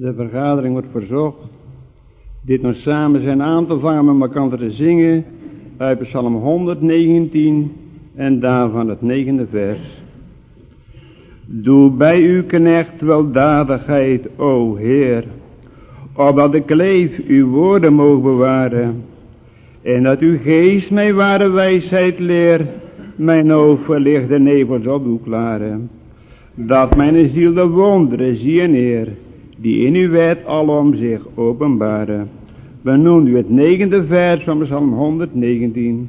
De vergadering wordt verzocht dit nog samen zijn aan te vangen met elkaar te zingen uit Psalm 119 en daarvan het negende vers. Doe bij uw knecht weldadigheid, o Heer, opdat ik leef uw woorden mogen bewaren, en dat uw geest mij ware wijsheid leer, mijn oog verlichte nevels op uw klaren, dat mijn ziel de wonderen zie en eer, die in uw wet alom zich openbaren. We noemen u het negende vers van Psalm 119.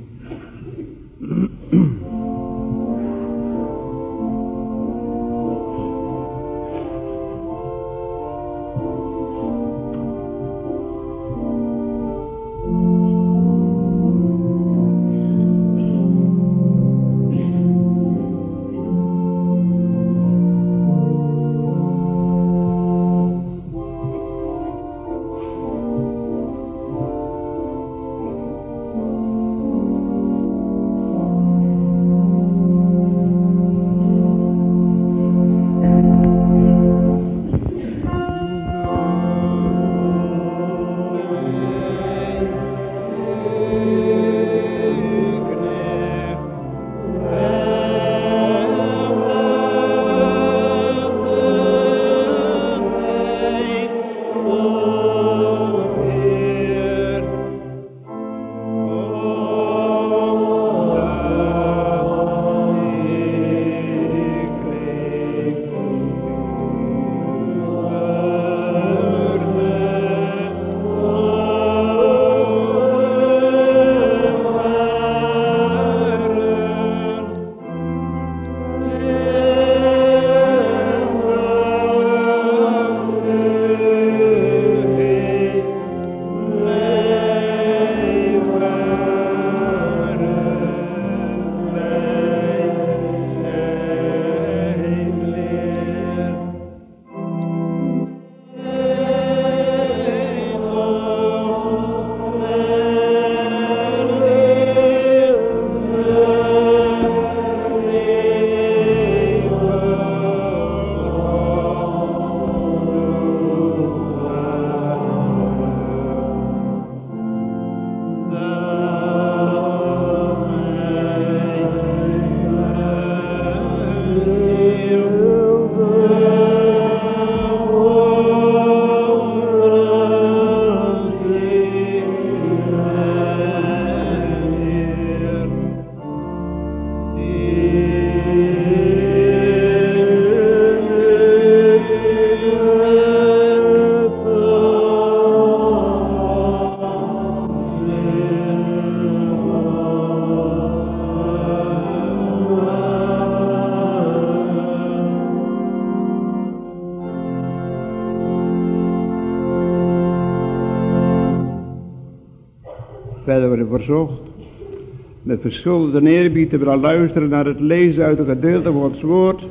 Verschuldigde eerbied te luisteren naar het lezen uit een gedeelte van het woord,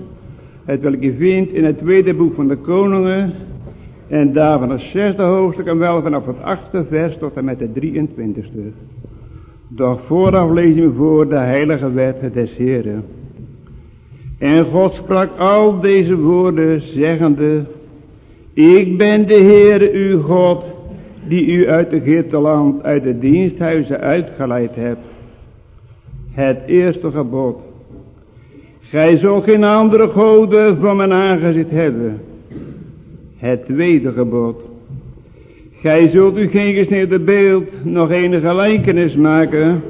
het welk je vindt in het tweede boek van de koningen, en daarvan het zesde hoofdstuk en wel vanaf het achtste vers tot en met het 23ste. Doch vooraf lezen we voor de heilige wet des Heren. En God sprak al deze woorden, zeggende, Ik ben de Heer uw God, die u uit het land, uit de diensthuizen uitgeleid hebt. Het eerste gebod. Gij zult geen andere goden van mijn aangezicht hebben. Het tweede gebod. Gij zult u geen gesneden beeld, nog enige gelijkenis maken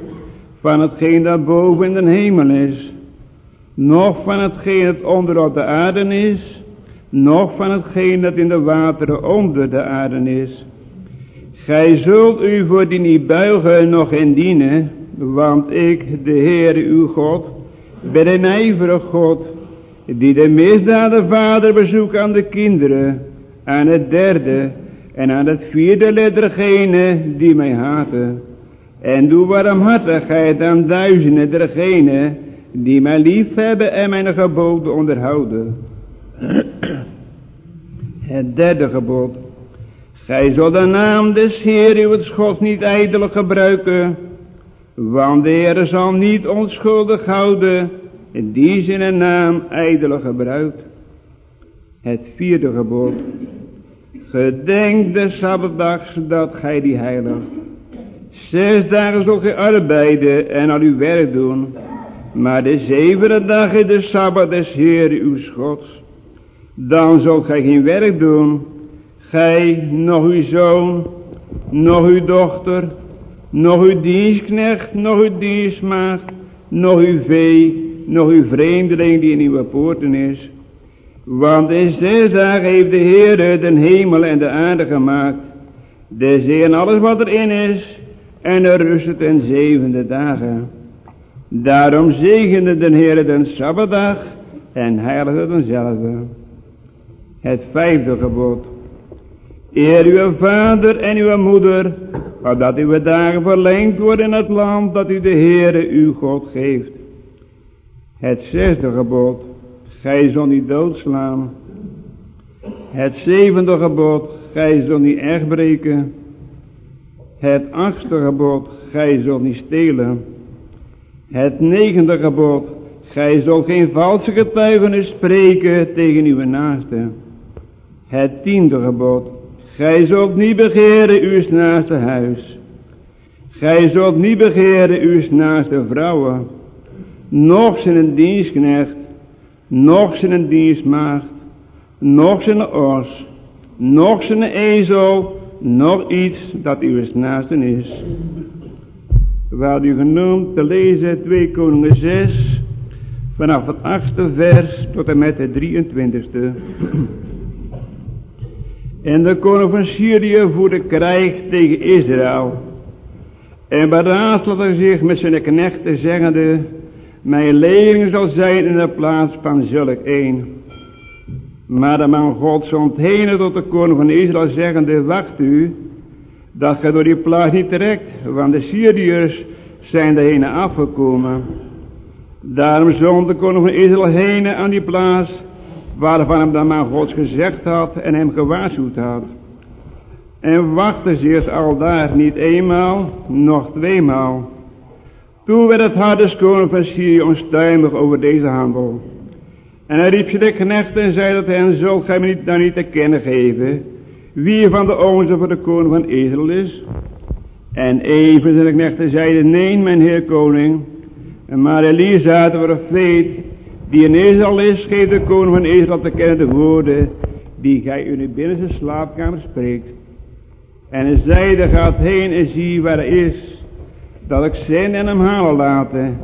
van hetgeen dat boven in de hemel is, nog van hetgeen dat onder op de aarde is, nog van hetgeen dat in de wateren onder de aarde is. Gij zult u voor die niet buigen, nog in dienen, want ik, de Heer uw God, ben een ijverig God, die de misdaden vader bezoekt aan de kinderen, aan het derde en aan het vierde lid dergene die mij haten. En doe warmhartigheid aan duizenden dergene die mij lief hebben en mijn geboden onderhouden. Het derde gebod. Gij zult de naam des Heer uw God niet ijdelijk gebruiken, want de Heer zal niet onschuldig houden, die zijn naam ijdelijk gebruikt. Het vierde gebod. Gedenk de Sabbatdags dat gij die heiligt. Zes dagen zult gij arbeiden en al uw werk doen. Maar de zevende dag is de Sabbat des Heer uw Gods. Dan zult gij geen werk doen. Gij, nog uw zoon, nog uw dochter, nog uw dienstknecht, nog uw dienstmaagd, nog uw vee, nog uw vreemdeling die in uw poorten is. Want in zes dagen heeft de Heer de hemel en de aarde gemaakt, de zee en alles wat erin is, en er rust ten zevende dagen. Daarom zegende de Heer den Sabbatdag en heiligde denzelfde. Het vijfde gebod. Eer uw vader en uw moeder, opdat uw dagen verlengd worden in het land dat u de Heere uw God geeft. Het zesde gebod. Gij zult niet doodslaan. Het zevende gebod. Gij zult niet echt breken. Het achtste gebod. Gij zult niet stelen. Het negende gebod. Gij zult geen valse getuigenis spreken tegen uw naaste. Het tiende gebod. Gij zult niet begeren uw naaste huis. Gij zult niet begeren uw naaste vrouwen. Nog zijn dienstknecht. Nog zijn dienstmaagd. Nog zijn os. Nog zijn ezel. Nog iets dat uw naaste is. Hadden u genoemd te lezen 2 Koningen 6. Vanaf het achtste vers tot en met het 23ste. En de koning van Syrië voerde krijg tegen Israël. En beraadslatte zich met zijn knechten zeggende, mijn leerling zal zijn in de plaats van zulk een. Maar de man God zond heen tot de koning van Israël zeggende, wacht u, dat gij door die plaats niet trekt, want de Syriërs zijn de heen afgekomen. Daarom zond de koning van Israël heen aan die plaats, waarvan hem de man Gods gezegd had en hem gewaarschuwd had. En wachtte al daar niet eenmaal, nog tweemaal. Toen werd het hart des koning van Syrië onstuimig over deze handel. En hij riep de knechten en zei dat hen, zult gij me niet, dan niet te kennen geven, wie van de onze voor de koning van Israël is? En even zijn knechten zeiden, nee mijn heer koning, maar Elisa de profeet, die in Israël is, geeft de koning van Israël te kennen de woorden, die gij in uw binnenste slaapkamer spreekt. En hij zeide, gaat heen en zie waar hij is, dat ik zijn en hem halen laten.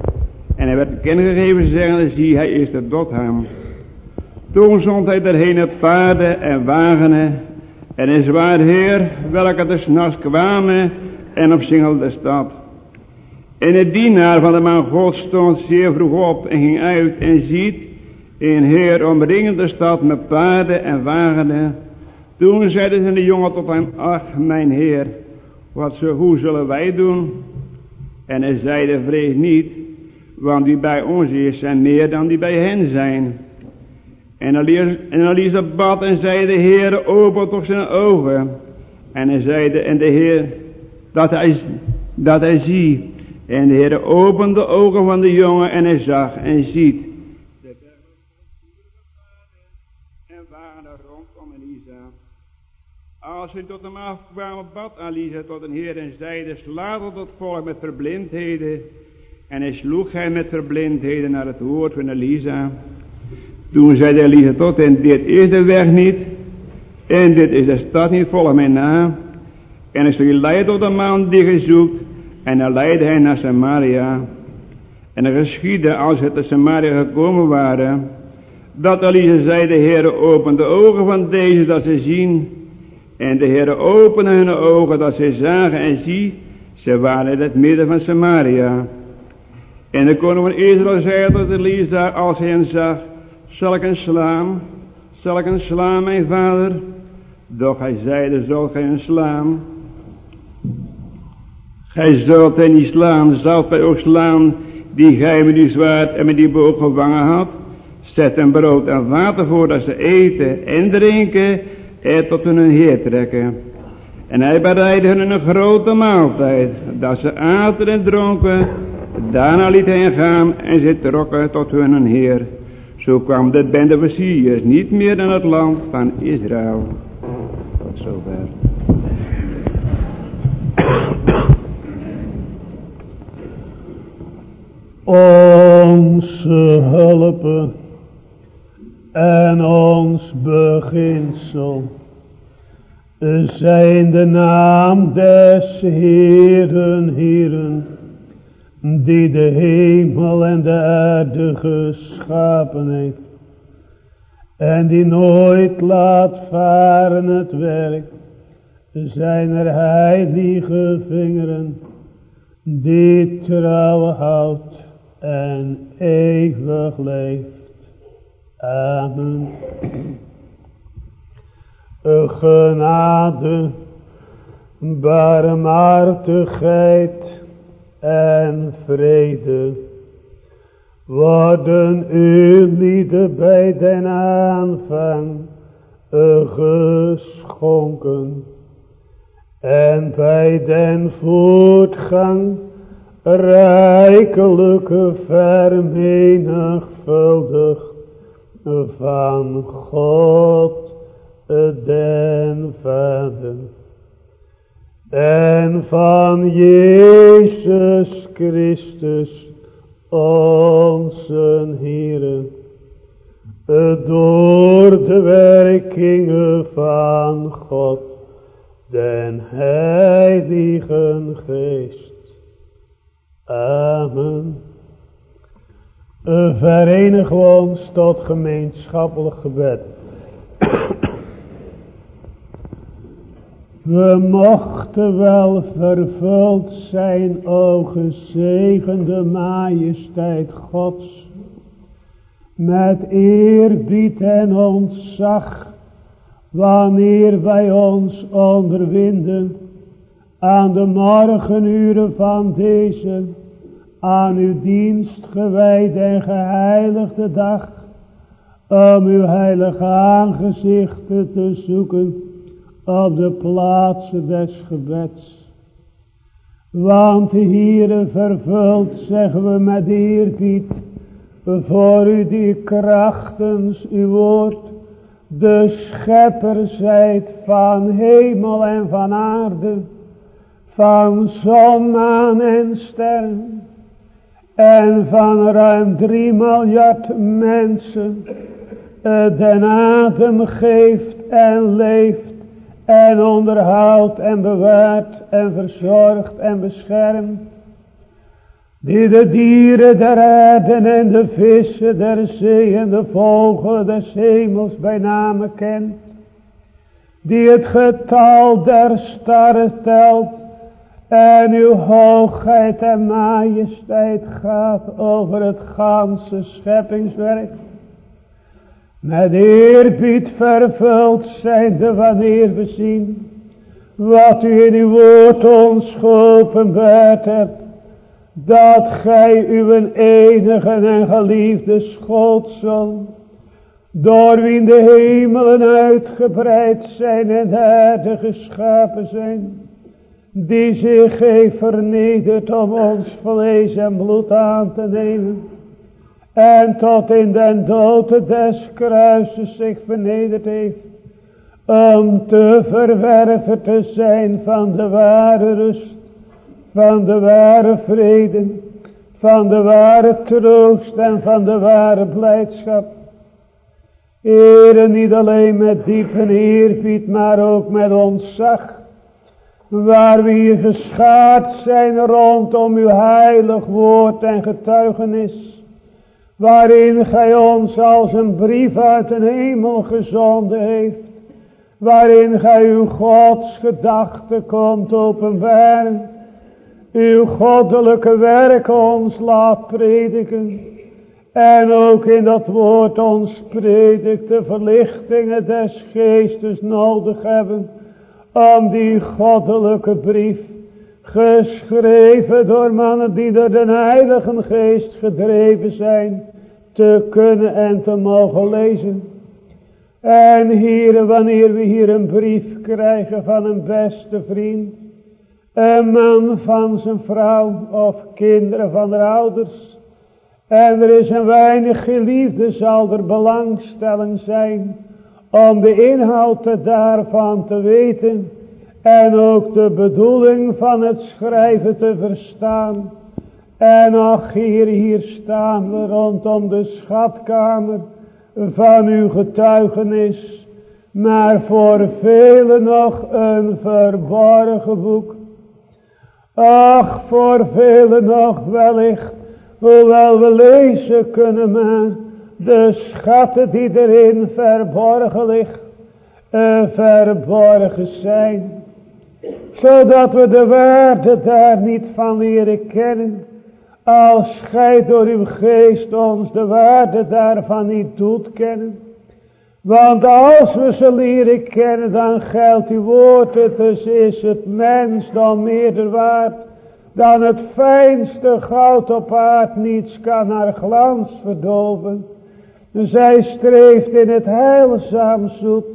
En hij werd bekend gegeven, zeggende, zie, hij is de Dotham. Toen zond hij erheen paarden en wagenen en een zwaar heer, welke de nachts kwamen en opsingelde de stad. En de dienaar van de man God stond zeer vroeg op en ging uit en ziet een heer omringende de stad met paarden en wagenen. Toen zeiden de jongen tot hem, ach mijn heer, wat zo, hoe zullen wij doen? En hij zeide, vrees niet, want die bij ons is zijn meer dan die bij hen zijn. En Elisa bad en zei, de Heer, open toch zijn ogen. En hij zeide, en de Heer, dat hij, dat hij ziet. En de Heer opende de ogen van de jongen en hij zag en ziet. De en waren rondom Elisa. Als hij tot hem afkwamen, bad Elisa tot een Heer en zeide, slaat tot het volk met verblindheden. En hij sloeg hij met verblindheden naar het woord van Elisa. Toen zei de Elisa tot en dit is de weg niet. En dit is de stad niet, volg mij na. En ik zal je leiden tot de man die je zoekt. En dan leidde hij naar Samaria. En er geschiedde als het te Samaria gekomen waren. Dat Elisa zei, de Heere open de ogen van deze dat ze zien. En de Heere opende hun ogen dat ze zagen en zie. Ze waren in het midden van Samaria. En de koning van Israël zei tot Elisa als hij hen zag. Zal ik hem slaan? Zal ik hem slaan, mijn vader? Doch hij zeide, zal hem slaan? Gij zult hem niet slaan, zult hij ook slaan, die gij met die zwaard en met die boog gevangen had. Zet hem brood en water voor, dat ze eten en drinken en tot hun heer trekken. En hij bereidde hun een grote maaltijd, dat ze aten en dronken. Daarna liet hij hen gaan en ze trokken tot hun heer. Zo kwam de bende van Syriërs niet meer in het land van Israël. zover. Onze hulp en ons beginsel zijn de naam des Heeren, Heeren, die de hemel en de aarde geschapen heeft, en die nooit laat varen het werk, zijn er heilige vingeren, die trouw houdt en eeuwig leeft. Amen genade, barmhartigheid en vrede worden u lieden bij den aanvang geschonken en bij den voortgang rijkelijke vermenigvuldigd van God den Vader en van Jezus Christus onze Heere door de werkingen van God den Heiligen Geest. Amen. Verenig ons tot gemeenschappelijk gebed. We mochten wel vervuld zijn, o gezegende majesteit Gods, met eerbied en ontzag, wanneer wij ons onderwinden aan de morgenuren van deze, aan uw dienst gewijde en geheiligde dag, om uw heilige aangezichten te zoeken, op de plaatsen des gebeds. Want hier vervuld, zeggen we met eerbied, voor u die krachtens uw woord, de schepper zijt van hemel en van aarde, van zon, maan en sterren, en van ruim drie miljard mensen, den adem geeft en leeft en onderhoudt en bewaart en verzorgt en beschermt. Die de dieren der aarde en de vissen der zee en de vogelen des hemels bij name kent. Die het getal der starren telt en uw hoogheid en majesteit gaat over het ganse scheppingswerk. Met eerbied vervuld zijnde wanneer we zien wat u in uw woord ons geopenbaard hebt. Dat gij uw enige en geliefde schootsel, door wie de hemelen uitgebreid zijn en de aarde geschapen zijn, die zich heeft vernederd om ons vlees en bloed aan te nemen en tot in den dood des kruises zich vernederd heeft, om te verwerven te zijn van de ware rust, van de ware vrede, van de ware troost en van de ware blijdschap. Ere niet alleen met diepe eerbied, maar ook met ontzag, waar we hier geschaard zijn rondom uw heilig woord en getuigenis, waarin gij ons als een brief uit de hemel gezonden heeft, waarin gij uw Gods gedachte komt openbaren, uw goddelijke werk ons laat prediken, en ook in dat woord ons predikt de verlichtingen des geestes nodig hebben, om die goddelijke brief, geschreven door mannen die door de heilige geest gedreven zijn, te kunnen en te mogen lezen. En hier, wanneer we hier een brief krijgen van een beste vriend, een man van zijn vrouw of kinderen van de ouders, en er is een weinig geliefde, zal er belangstelling zijn om de inhoud daarvan te weten en ook de bedoeling van het schrijven te verstaan. En ach hier, hier staan we rondom de schatkamer van uw getuigenis, maar voor velen nog een verborgen boek. Ach, voor velen nog wellicht, hoewel we lezen kunnen maar, de schatten die erin verborgen liggen, uh, verborgen zijn. Zodat we de waarde daar niet van leren kennen. Als gij door uw geest ons de waarde daarvan niet doet kennen. Want als we ze leren kennen, dan geldt uw woord, het dus is het mens dan meerder waard, dan het fijnste goud op aard, niets kan haar glans verdoven. Zij streeft in het heilzaam zoet,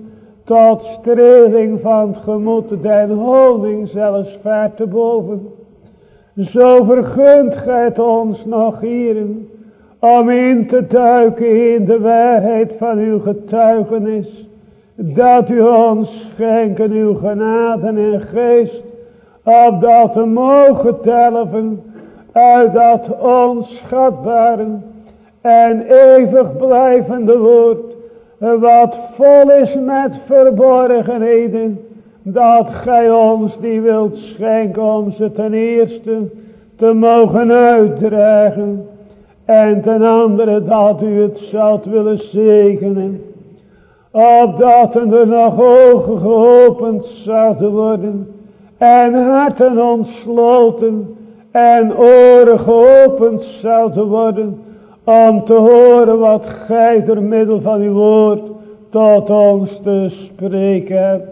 tot streling van het gemoed, den honing zelfs ver te boven. Zo vergunt gij het ons nog hierin, om in te duiken in de waarheid van uw getuigenis, dat u ons schenken uw genade en geest, opdat we mogen telven uit dat onschatbare en eeuwig blijvende woord, wat vol is met verborgenheden, dat gij ons die wilt schenken om ze ten eerste te mogen uitdragen, en ten andere dat u het zult willen zegenen, opdat er nog ogen geopend zouden worden, en harten ontsloten, en oren geopend zouden worden, om te horen wat gij door middel van uw woord tot ons te spreken hebt.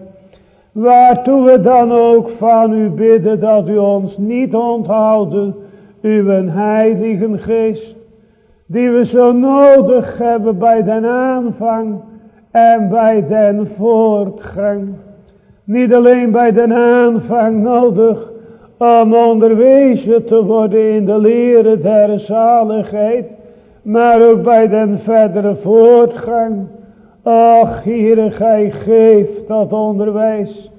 Waartoe we dan ook van u bidden dat u ons niet onthouden, uw heilige geest, die we zo nodig hebben bij den aanvang en bij den voortgang. Niet alleen bij den aanvang nodig om onderwezen te worden in de leren der zaligheid, maar ook bij den verdere voortgang. Ach, Heere, gij geeft dat onderwijs.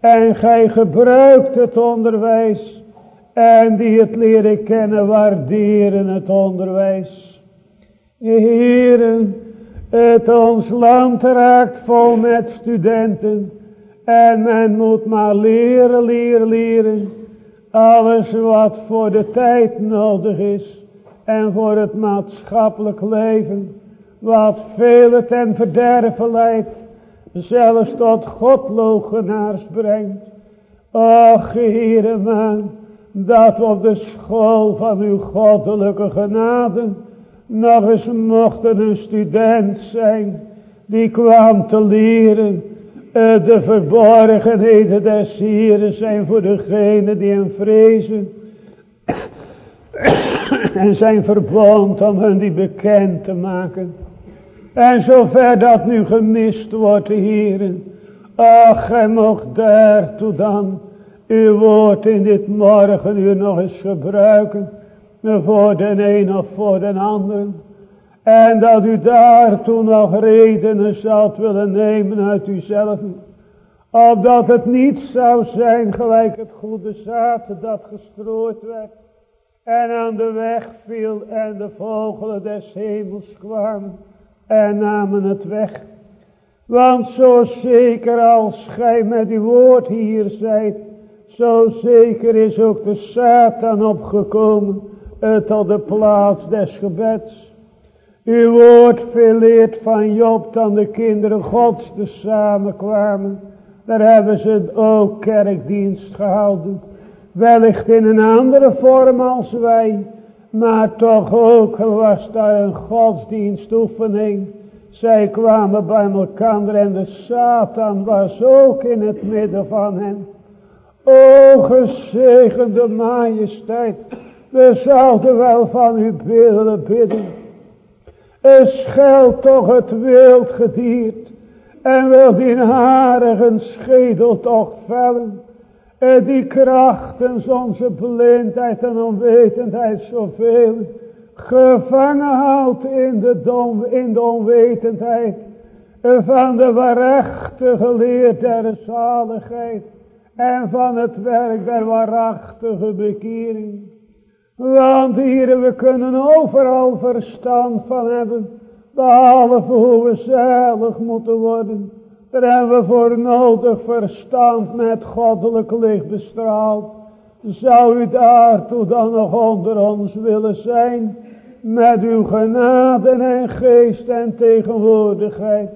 En gij gebruikt het onderwijs. En die het leren kennen, waarderen het onderwijs. Heren, het ons land raakt vol met studenten. En men moet maar leren, leren, leren. Alles wat voor de tijd nodig is en voor het maatschappelijk leven, wat vele ten verderven leidt, zelfs tot godlogenaars brengt. Och, Heere man, dat op de school van uw goddelijke genade nog eens mochten een student zijn, die kwam te leren, eh, de verborgenheden des Heeren zijn voor degenen die hem vrezen en zijn verbond om hun die bekend te maken. En zover dat nu gemist wordt, heren, ach, gij mocht daartoe dan uw woord in dit morgenuur nog eens gebruiken, voor den een of voor den ander. En dat u daartoe nog redenen zult willen nemen uit uzelf. Opdat het niet zou zijn gelijk het goede zaad dat gestrooid werd en aan de weg viel en de vogelen des hemels kwamen en namen het weg. Want zo zeker als gij met uw woord hier zijt, zo zeker is ook de Satan opgekomen tot de plaats des gebeds. Uw woord leert van Job dan de kinderen gods te samenkwamen. Daar hebben ze ook kerkdienst gehouden. Wellicht in een andere vorm als wij. Maar toch ook was daar een godsdienstoefening. Zij kwamen bij elkaar en de Satan was ook in het midden van hen. O gezegende majesteit. We zouden wel van u willen bidden. Scheld toch het wild gediert. En wil die harige schedel toch vellen. En die krachten, onze blindheid en onwetendheid zoveel gevangen houdt in de, dom, in de onwetendheid. van de waarachtige leer der zaligheid en van het werk der waarachtige bekering. Want hier we kunnen overal verstand van hebben, behalve hoe we zalig moeten worden. Daar hebben we voor nodig verstand met goddelijk licht bestraald. Zou u daartoe dan nog onder ons willen zijn, met uw genade en geest en tegenwoordigheid,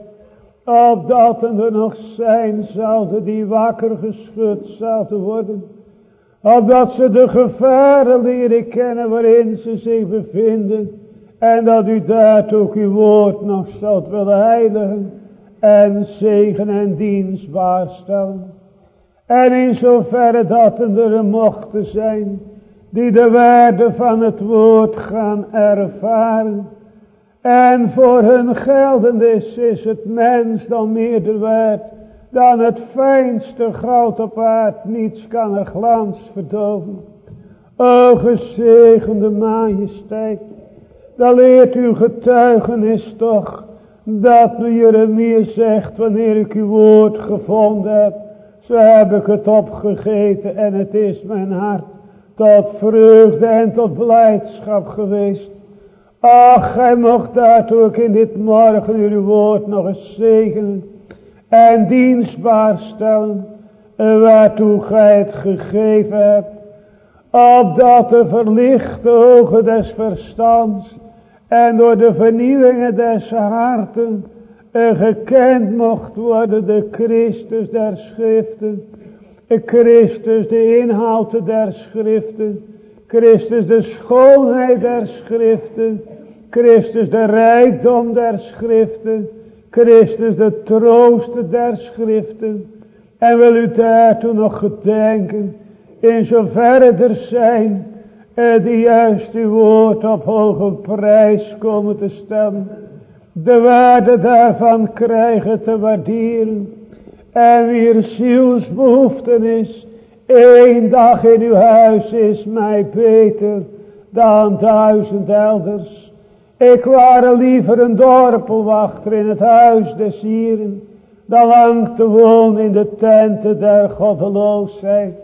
opdat er nog zijn zouden die wakker geschud zouden worden, opdat ze de gevaren leren kennen waarin ze zich bevinden, en dat u daartoe ook uw woord nog zult willen heiligen, en zegen en dienstbaar stellen. En in zoverre dat er mochten zijn, die de waarde van het woord gaan ervaren. En voor hun geldend is, is het mens dan meer waard dan het fijnste goud op aard. Niets kan een glans verdoven. O gezegende majesteit, dan leert uw getuigenis toch dat nu Jeremia zegt wanneer ik uw woord gevonden heb. Zo heb ik het opgegeten en het is mijn hart tot vreugde en tot blijdschap geweest. Ach, gij mocht daartoe ook in dit morgen uw woord nog eens zegenen en dienstbaar stellen, waartoe gij het gegeven hebt, opdat de verlichte ogen des verstands en door de vernieuwingen des harten gekend mocht worden de Christus der schriften, Christus de inhoud der schriften, Christus de schoonheid der schriften, Christus de rijkdom der schriften, Christus de troost der schriften. En wil u daartoe nog gedenken, in zoverre er zijn, die juist uw woord op hoge prijs komen te stellen. De waarde daarvan krijgen te waarderen. En wie zielsbehoeften is, één dag in uw huis is mij beter dan duizend elders. Ik ware liever een dorpelwachter in het huis des Hieren, dan lang te wonen in de tenten der goddeloosheid.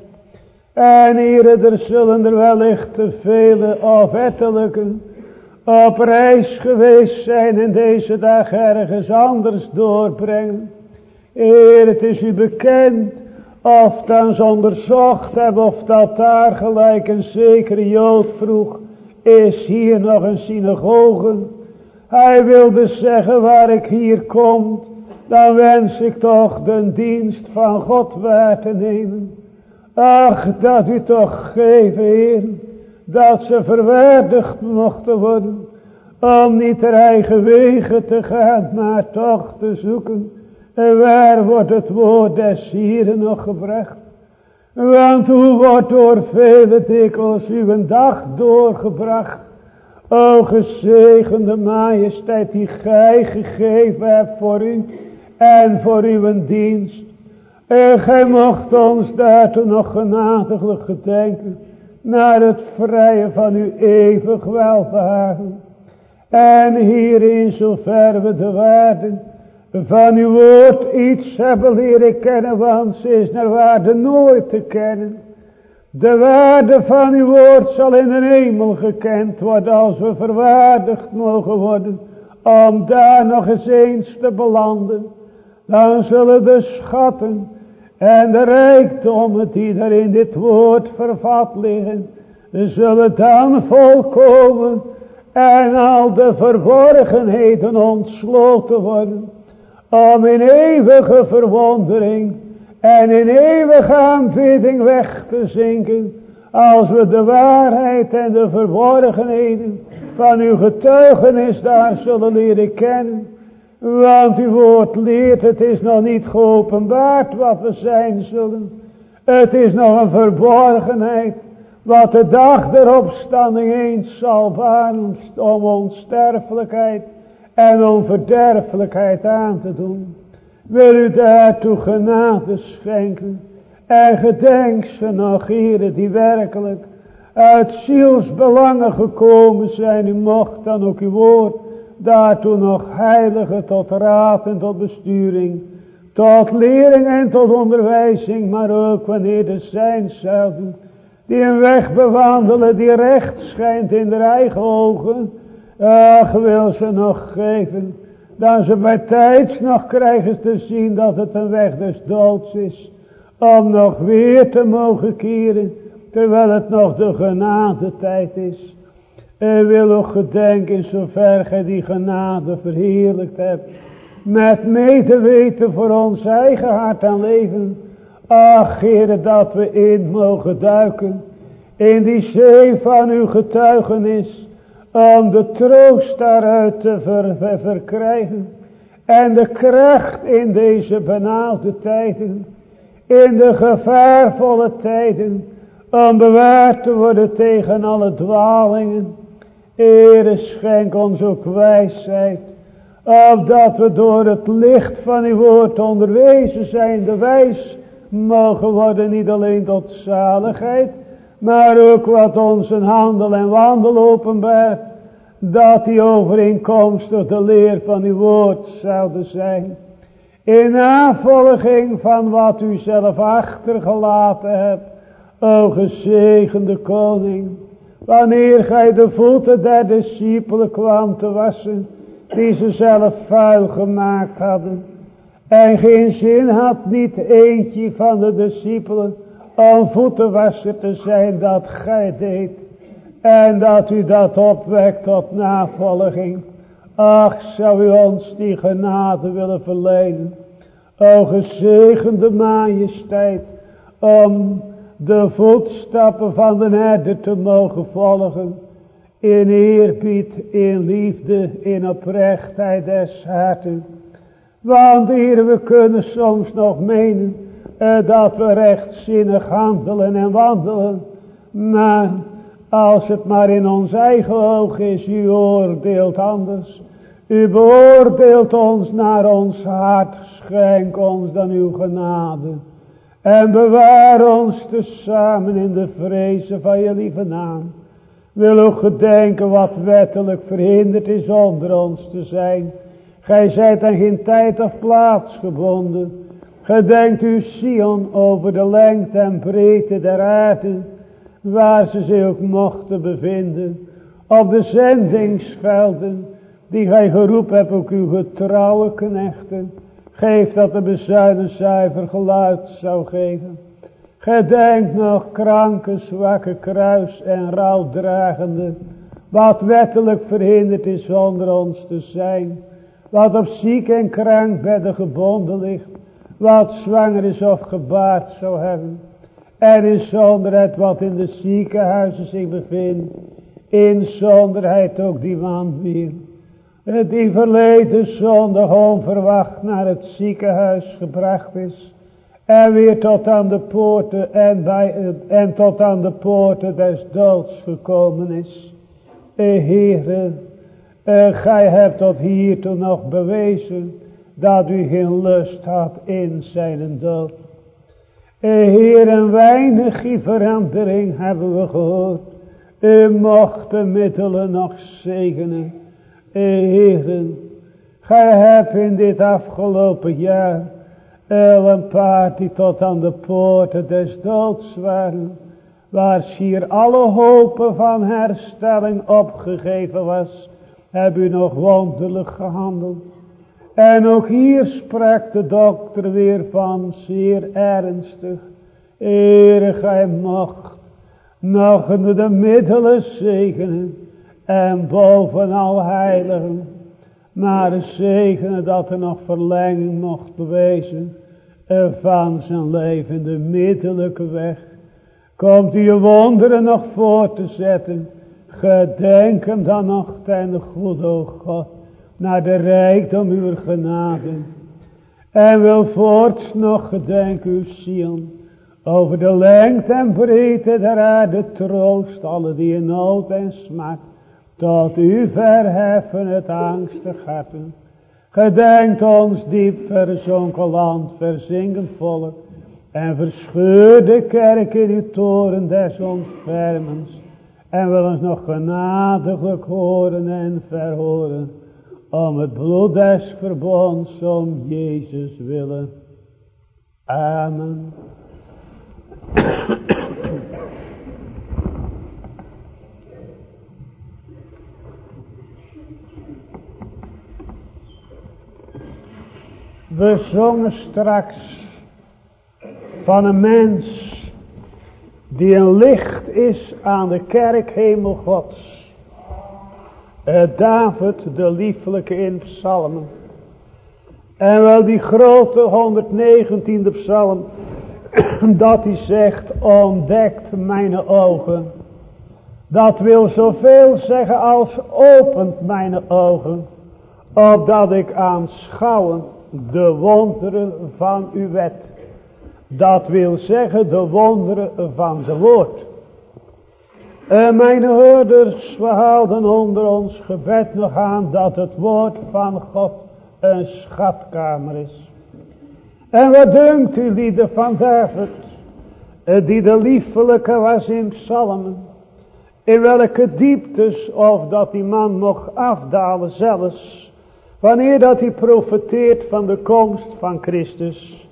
En hier er zullen er wellicht te vele of ettelijke op reis geweest zijn en deze dag ergens anders doorbrengen. Heer, het is u bekend of dan onderzocht hebben of dat daar gelijk een zekere Jood vroeg, is hier nog een synagoge? Hij wilde zeggen waar ik hier kom, dan wens ik toch de dienst van God waar te nemen. Ach, dat u toch geven, Heer, dat ze verwaardigd mochten worden, om niet ter eigen wegen te gaan, maar toch te zoeken, en waar wordt het woord des Hieren nog gebracht? Want hoe wordt door vele dikwijls uw dag doorgebracht? O gezegende majesteit die gij gegeven hebt voor u en voor uw dienst. En gij mocht ons daartoe nog genadiglijk gedenken naar het vrije van uw eeuwig welbehagen. En hierin zover we de waarde van uw woord iets hebben leren kennen, want ze is naar waarde nooit te kennen. De waarde van uw woord zal in de hemel gekend worden als we verwaardigd mogen worden om daar nog eens eens te belanden. Dan zullen de schatten en de rijkdommen die er in dit woord vervat liggen, zullen dan volkomen en al de verborgenheden ontsloten worden. Om in eeuwige verwondering en in eeuwige aanbidding weg te zinken. Als we de waarheid en de verborgenheden van uw getuigenis daar zullen leren kennen. Want uw woord leert, het is nog niet geopenbaard wat we zijn zullen. Het is nog een verborgenheid. Wat de dag der opstanding eens zal baren om onsterfelijkheid en onverderfelijkheid aan te doen. Wil u daartoe genade schenken. En gedenk ze nog, heren, die werkelijk uit zielsbelangen gekomen zijn. U mocht dan ook uw woord Daartoe nog heiligen tot raad en tot besturing. Tot lering en tot onderwijzing. Maar ook wanneer er zijn zouden. Die een weg bewandelen die recht schijnt in de eigen ogen. Ach wil ze nog geven. Dan ze bij tijds nog krijgen te zien dat het een weg des doods is. Om nog weer te mogen keren. Terwijl het nog de genade tijd is. En wil ook gedenken in zover gij die genade verheerlijkt hebt. Met medeweten voor ons eigen hart en leven. Ach Heere dat we in mogen duiken. In die zee van uw getuigenis. Om de troost daaruit te verkrijgen. En de kracht in deze benauwde tijden. In de gevaarvolle tijden. Om bewaard te worden tegen alle dwalingen Ere schenk ons ook wijsheid. Opdat we door het licht van uw woord onderwezen zijn. De wijs mogen worden niet alleen tot zaligheid. Maar ook wat ons handel en wandel openbaart. Dat die overeenkomstig de leer van uw woord zouden zijn. In navolging van wat u zelf achtergelaten hebt. O gezegende koning. Wanneer gij de voeten der discipelen kwam te wassen. Die ze zelf vuil gemaakt hadden. En geen zin had niet eentje van de discipelen. Om voetenwasser te zijn dat gij deed. En dat u dat opwekt tot navolging. Ach, zou u ons die genade willen verlenen. O gezegende majesteit. Om de voetstappen van de herder te mogen volgen. In eerbied, in liefde, in oprechtheid des harten. Want hier we kunnen soms nog menen eh, dat we rechtzinnig handelen en wandelen. Maar als het maar in ons eigen oog is, u oordeelt anders. U beoordeelt ons naar ons hart, schenk ons dan uw genade. En bewaar ons tezamen in de vrezen van je lieve naam. Wil ook gedenken wat wettelijk verhinderd is onder ons te zijn. Gij zijt aan geen tijd of plaats gebonden. Gedenkt u Sion over de lengte en breedte der aarde. Waar ze zich ook mochten bevinden. Op de zendingsvelden. Die gij geroepen hebt ook uw getrouwe knechten. Geef dat de bezuinen zuiver geluid zou geven. Gedenk nog kranke, zwakke, kruis en rouwdragende. Wat wettelijk verhinderd is zonder ons te zijn. Wat op ziek en krank bedden gebonden ligt. Wat zwanger is of gebaard zou hebben. En in zonderheid wat in de ziekenhuizen zich bevindt. In zonderheid ook die weer die verleden zondag onverwacht naar het ziekenhuis gebracht is. En weer tot aan de poorten en, bij, en tot aan de poorten des doods gekomen is. Heere, gij hebt tot hiertoe nog bewezen dat u geen lust had in zijn dood. Heer, een weinigje verandering hebben we gehoord. U mocht de middelen nog zegenen. Heren, gij hebt in dit afgelopen jaar een paar die tot aan de poorten des doods waren, waar schier alle hopen van herstelling opgegeven was, heb u nog wonderlijk gehandeld. En ook hier sprak de dokter weer van zeer ernstig. Ere gij mocht nog de middelen zegenen en bovenal heiligen. Maar zegenen dat er nog verlenging mocht wezen van zijn leven, de middelijke weg. Komt u wonderen nog voor te zetten. Gedenk hem dan nog ten goede, God, naar de rijkdom uw genade. En wil voorts nog gedenken uw ziel, over de lengte en breedte der aarde troost, alle die in nood en smaak tot u verheffen het angstig harten. Gedenkt ons diep verzonken land, verzingend volk. En verscheur de kerk in uw toren des ontfermens. En wil ons nog genadiglijk horen en verhoren. om het bloed des verbonds om Jezus willen. Amen. We zongen straks van een mens die een licht is aan de kerkhemel gods. Uh, David de lieflijke in psalmen. En wel die grote 119e psalm. Dat hij zegt ontdekt mijn ogen. Dat wil zoveel zeggen als opent mijn ogen. Opdat ik aanschouwen de wonderen van uw wet. Dat wil zeggen de wonderen van zijn woord. En mijn hoorders, we houden onder ons gebed nog aan dat het woord van God een schatkamer is. En wat dunkt u lieden van David, eh, die de liefelijke was in psalmen, in welke dieptes of dat die man mocht afdalen zelfs, wanneer dat hij profeteert van de komst van Christus,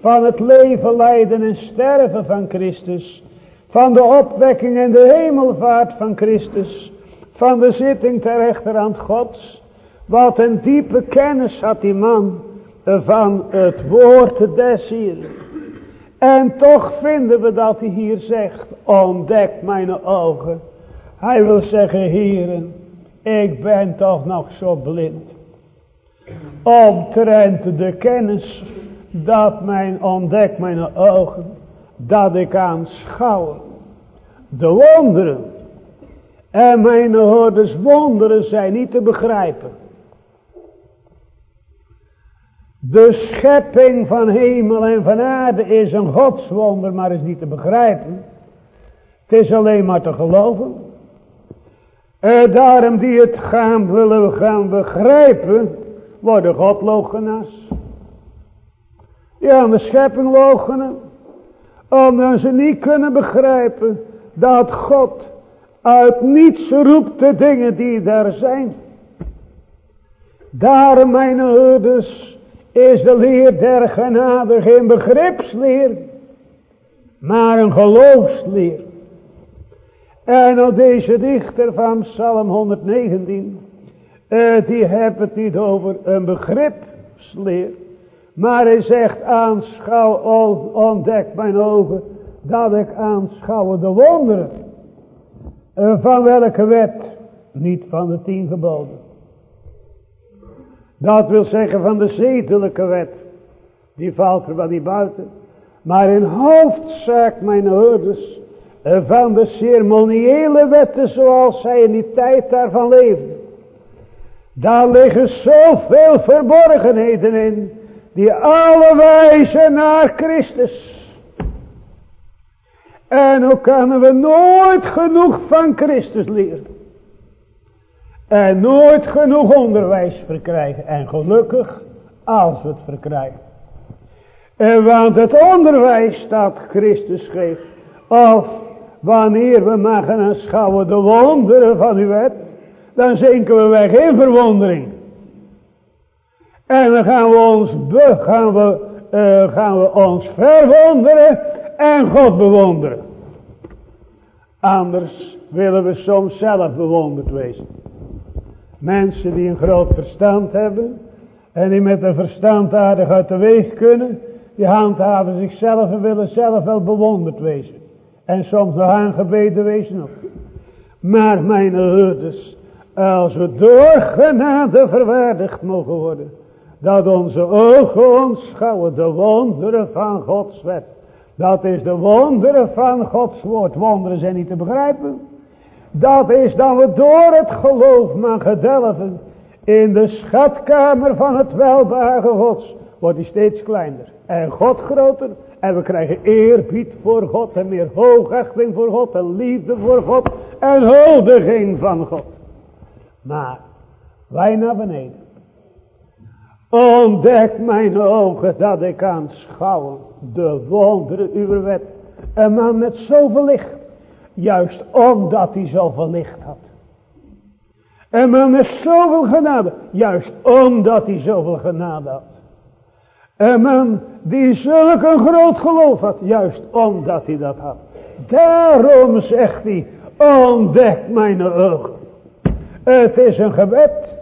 van het leven, lijden en sterven van Christus, van de opwekking en de hemelvaart van Christus, van de zitting ter rechterhand Gods, wat een diepe kennis had die man van het woord des Hier. En toch vinden we dat hij hier zegt, ontdek mijn ogen. Hij wil zeggen, heren, ik ben toch nog zo blind. Omtrent de kennis dat mijn ontdek mijn ogen, dat ik aanschouw de wonderen. En mijn hoorders wonderen zijn niet te begrijpen. De schepping van hemel en van aarde is een godswonder, maar is niet te begrijpen. Het is alleen maar te geloven. En daarom die het gaan willen gaan begrijpen, worden godlogenaars. Die aan de schepping logenen. Omdat ze niet kunnen begrijpen dat God uit niets roept de dingen die daar zijn. Daarom mijn hoorders is de leer der genade geen begripsleer, maar een geloofsleer. En al deze dichter van Psalm 119, uh, die heeft het niet over een begripsleer, maar hij zegt aanschouw, ontdek mijn ogen, dat ik aanschouw de wonderen. Uh, van welke wet? Niet van de tien geboden. Dat wil zeggen van de zedelijke wet. Die valt er wel niet buiten. Maar in hoofdzaak, mijn hoorders, van de ceremoniële wetten zoals zij in die tijd daarvan leefden. Daar liggen zoveel verborgenheden in, die alle wijzen naar Christus. En hoe kunnen we nooit genoeg van Christus leren. En nooit genoeg onderwijs verkrijgen. En gelukkig als we het verkrijgen. En want het onderwijs dat Christus geeft. Of wanneer we mogen aanschouwen de wonderen van uw wet. Dan zinken we weg in verwondering. En dan gaan we ons, gaan we, uh, gaan we ons verwonderen en God bewonderen. Anders willen we soms zelf bewonderd wezen. Mensen die een groot verstand hebben. En die met een verstand aardig uit de weg kunnen. Die handhaven zichzelf en willen zelf wel bewonderd wezen. En soms nog aangebeden wezen ook. Maar mijn herders. Als we door genade verwaardigd mogen worden. Dat onze ogen ons schouwen de wonderen van Gods wet. Dat is de wonderen van Gods woord. Wonderen zijn niet te begrijpen. Dat is dat we door het geloof mogen delven. In de schatkamer van het welbehagen Gods. Wordt die steeds kleiner. En God groter. En we krijgen eerbied voor God. En meer hoogachting voor God. En liefde voor God. En huldiging van God. Maar wij naar beneden. Ontdek mijn ogen dat ik aanschouw de wonderen uw wet. Een man met zoveel licht. Juist omdat hij zoveel licht had. En men is zoveel genade. Juist omdat hij zoveel genade had. En men die zulk een groot geloof had. Juist omdat hij dat had. Daarom zegt hij. Ontdek mijn ogen. Het is een gebed.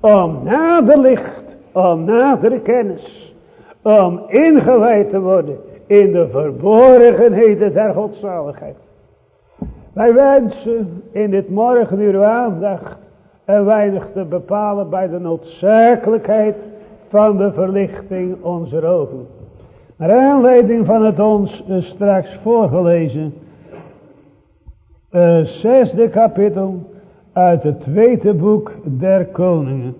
Om nader licht. Om nader kennis. Om ingewijd te worden. In de verborgenheden der godzaligheid. Wij wensen in dit morgenuur uw aandacht en weinig te bepalen bij de noodzakelijkheid van de verlichting onze ogen. Naar aanleiding van het ons straks voorgelezen uh, zesde kapitel uit het tweede boek der koningen.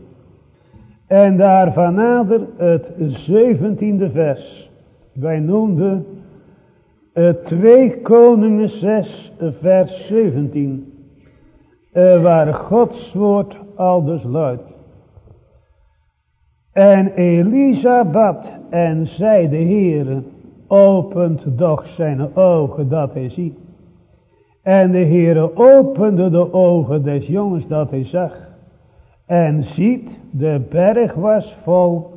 En daarvan nader het zeventiende vers. Wij noemden uh, 2 Koningen 6 vers 17. Uh, waar Gods woord aldus luidt. En Elisa bad en zei de Heere, opent doch zijn ogen dat hij ziet. En de Heere opende de ogen des jongens dat hij zag. En ziet, de berg was vol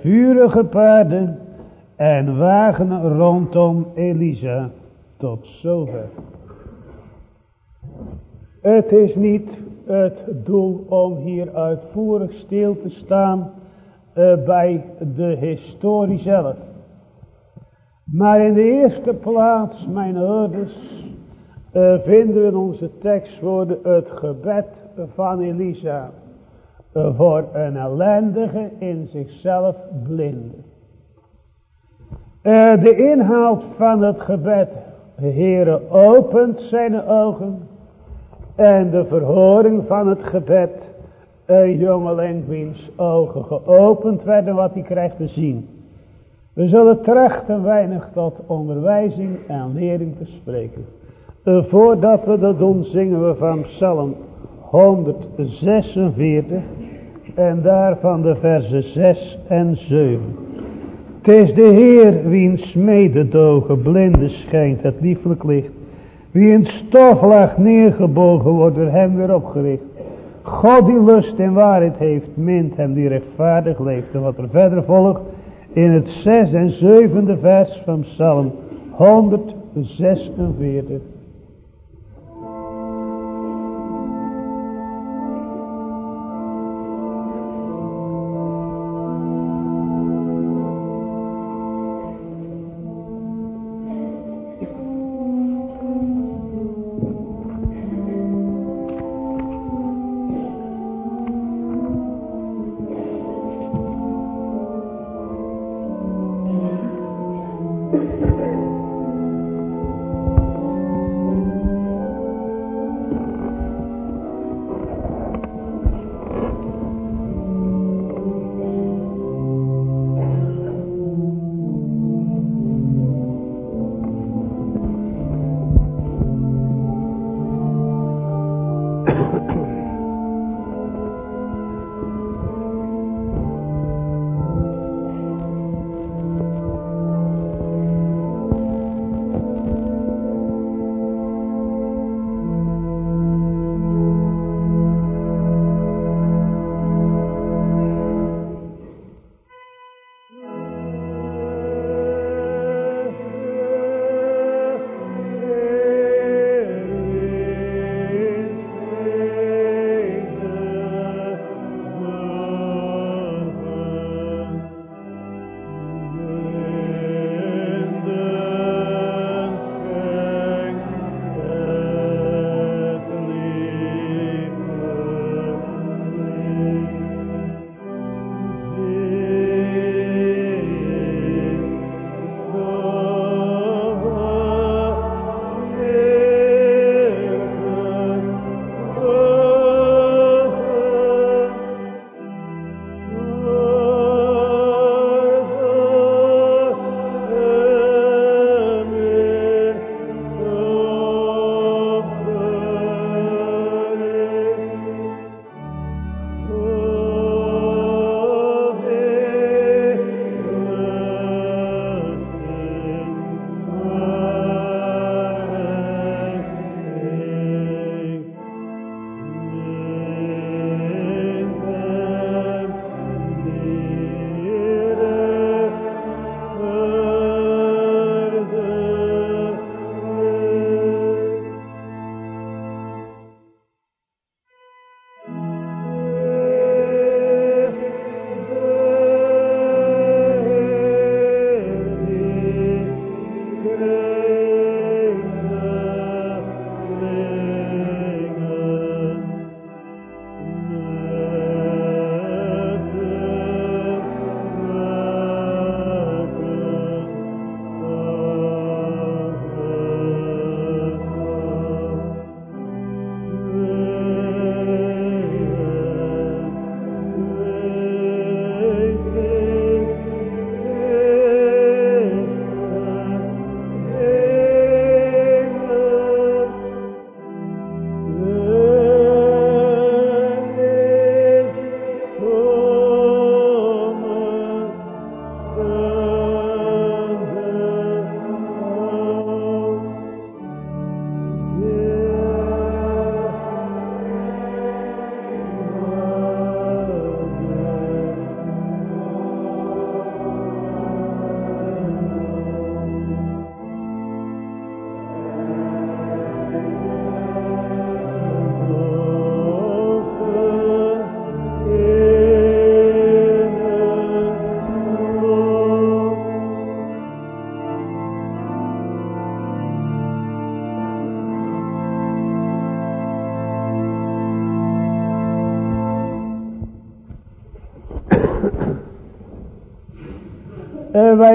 vurige paarden en wagen rondom Elisa tot zover. Het is niet het doel om hier uitvoerig stil te staan uh, bij de historie zelf. Maar in de eerste plaats, mijn ouders, uh, vinden we in onze tekstwoorden het gebed van Elisa uh, voor een ellendige in zichzelf blinde. Uh, de inhoud van het gebed. De Heere opent zijn ogen. En de verhoring van het gebed. Een jongeling wiens ogen geopend werden wat hij krijgt te zien. We zullen trachten weinig tot onderwijzing en lering te spreken. Uh, voordat we dat doen zingen we van Psalm 146 en daarvan de versen 6 en 7. Het is de Heer wiens mededogen blinde schijnt het lieflijk licht. Wie in stof lag neergebogen wordt door hem weer opgericht. God die lust en waarheid heeft, mint hem die rechtvaardig leeft. En wat er verder volgt in het zesde en zevende vers van Psalm 146.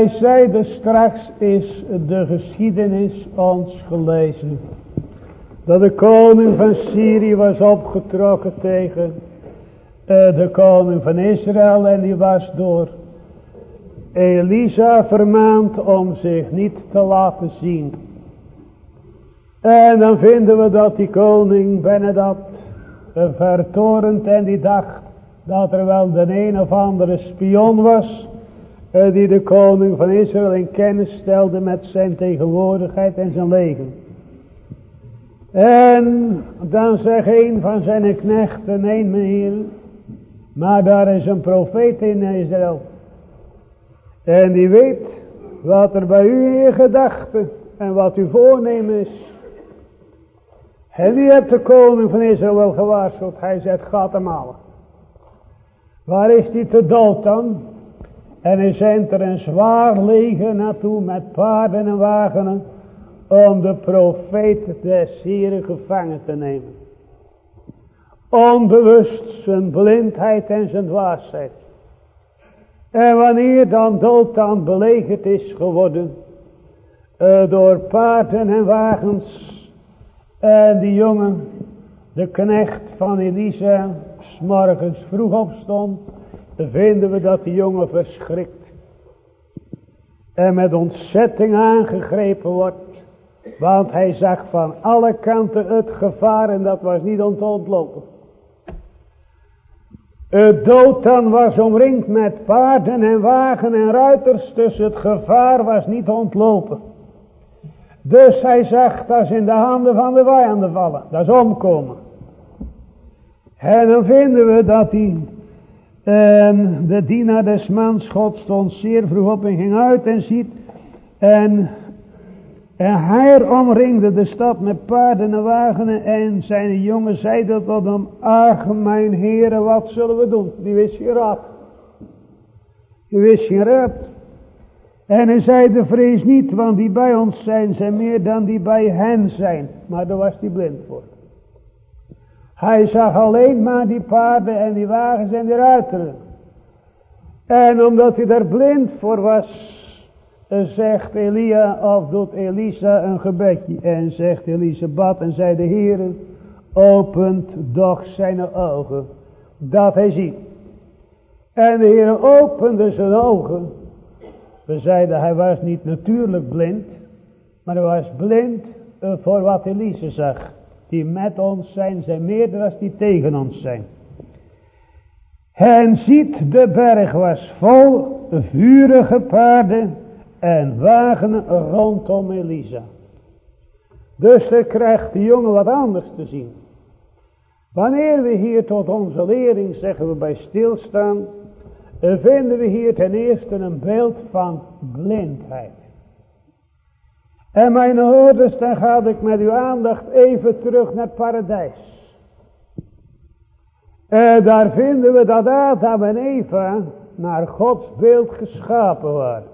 Wij zeiden straks is de geschiedenis ons gelezen. Dat de koning van Syrië was opgetrokken tegen uh, de koning van Israël. En die was door Elisa vermaand om zich niet te laten zien. En dan vinden we dat die koning Benedad vertorend en die dacht dat er wel de een of andere spion was eh, die de koning van Israël in kennis stelde met zijn tegenwoordigheid en zijn leven. En dan zegt een van zijn knechten, nee meneer, maar daar is een profeet in Israël. En die weet wat er bij u in gedachten en wat uw voornemen is. En die heeft de koning van Israël wel gewaarschuwd. Hij zegt, gaat hem halen. Waar is die te dood dan? En hij zendt er een zwaar leger naartoe met paarden en wagens om de profeet des Heren gevangen te nemen. Onbewust zijn blindheid en zijn dwaasheid. En wanneer dan dood dan belegerd is geworden uh, door paarden en wagens en die jongen, de knecht van Elisa, morgens vroeg opstond, vinden we dat die jongen verschrikt. En met ontzetting aangegrepen wordt. Want hij zag van alle kanten het gevaar en dat was niet om te ontlopen. Het dood dan was omringd met paarden en wagen en ruiters, dus het gevaar was niet ontlopen. Dus hij zegt, dat is in de handen van de vijanden vallen. Dat is omkomen. En dan vinden we dat hij, en de dienaar des mans God stond zeer vroeg op en ging uit en ziet. En, en hij omringde de stad met paarden en wagens en zijn jongen zeiden tot hem, ach mijn heren, wat zullen we doen? Die wist geen raad. Die wist geen raad. En hij zei de vrees niet, want die bij ons zijn, zijn meer dan die bij hen zijn. Maar daar was hij blind voor. Hij zag alleen maar die paarden en die wagens en die ruiteren. En omdat hij daar blind voor was, zegt Elia of doet Elisa een gebedje. En zegt Elisa bad en zei de Heer, opent doch zijn ogen, dat hij ziet. En de Heer opende zijn ogen we zeiden hij was niet natuurlijk blind, maar hij was blind voor wat Elise zag. Die met ons zijn, zijn dan die tegen ons zijn. En ziet de berg was vol vurige paarden en wagen rondom Elisa. Dus er krijgt de jongen wat anders te zien. Wanneer we hier tot onze lering, zeggen we bij stilstaan, vinden we hier ten eerste een beeld van blindheid. En mijn hoorders, dan ga ik met uw aandacht even terug naar paradijs. En daar vinden we dat Adam en Eva naar Gods beeld geschapen waren.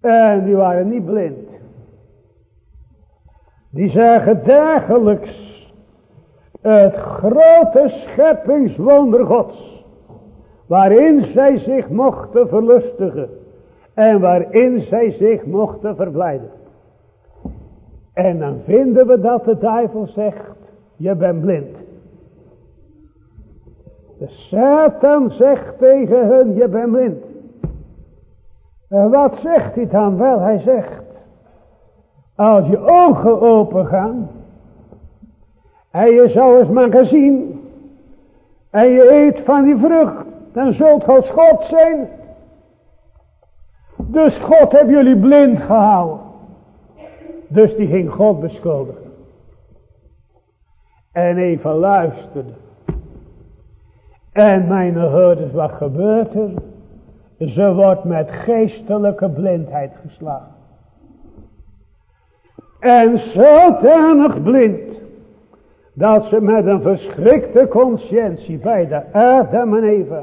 En die waren niet blind. Die zagen dagelijks het grote scheppingswonder Gods waarin zij zich mochten verlustigen en waarin zij zich mochten verblijden. En dan vinden we dat de duivel zegt, je bent blind. De Satan zegt tegen hen, je bent blind. En wat zegt hij dan wel? Hij zegt, als je ogen open gaan, en je zou eens maar zien, en je eet van die vrucht, dan zult als God zijn. Dus God heeft jullie blind gehouden. Dus die ging God beschuldigen. En even luisterde. En mijn hoorders, wat gebeurt er? Ze wordt met geestelijke blindheid geslagen. En zodanig blind. Dat ze met een verschrikte conscientie bij de Adam en Eva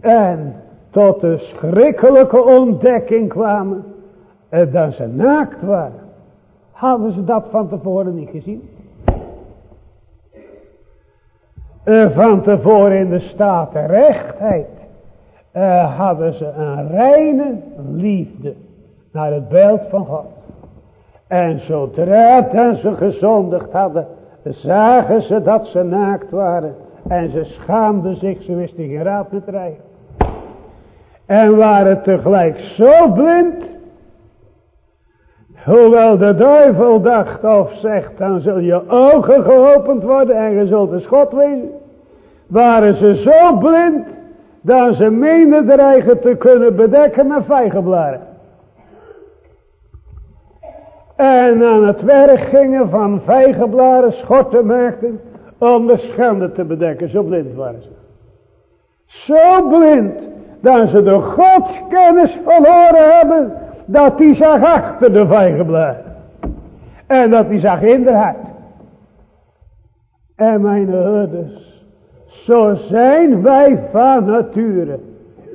en tot de schrikkelijke ontdekking kwamen eh, dat ze naakt waren. Hadden ze dat van tevoren niet gezien? Eh, van tevoren in de staat rechtheid uh, hadden ze een reine liefde naar het beeld van God. En zodra ze gezondigd hadden, zagen ze dat ze naakt waren. En ze schaamden zich, ze wisten geen raad te. En waren tegelijk zo blind. Hoewel de duivel dacht of zegt, dan zul je ogen geopend worden en je zult een schot wezen. Waren ze zo blind, dat ze meenden dreigen te kunnen bedekken met vijgenblaren. En aan het werk gingen van vijgenblaren schorten maakten om de schande te bedekken. Zo blind waren ze. Zo blind dat ze de godskennis verloren hebben. Dat die zag achter de vijgenblaren. En dat die zag in de hart. En mijn herders. Zo zijn wij van nature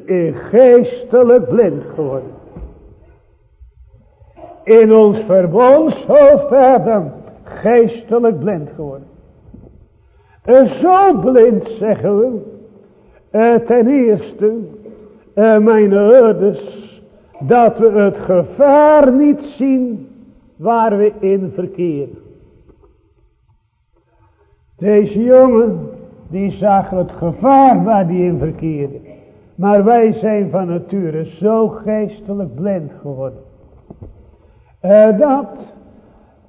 in geestelijk blind geworden in ons verbondshoofd hebben geestelijk blind geworden. En zo blind zeggen we, eh, ten eerste, eh, mijn ouders, dat we het gevaar niet zien waar we in verkeren. Deze jongen, die zag het gevaar waar die in verkeerde. Maar wij zijn van nature zo geestelijk blind geworden. Uh, dat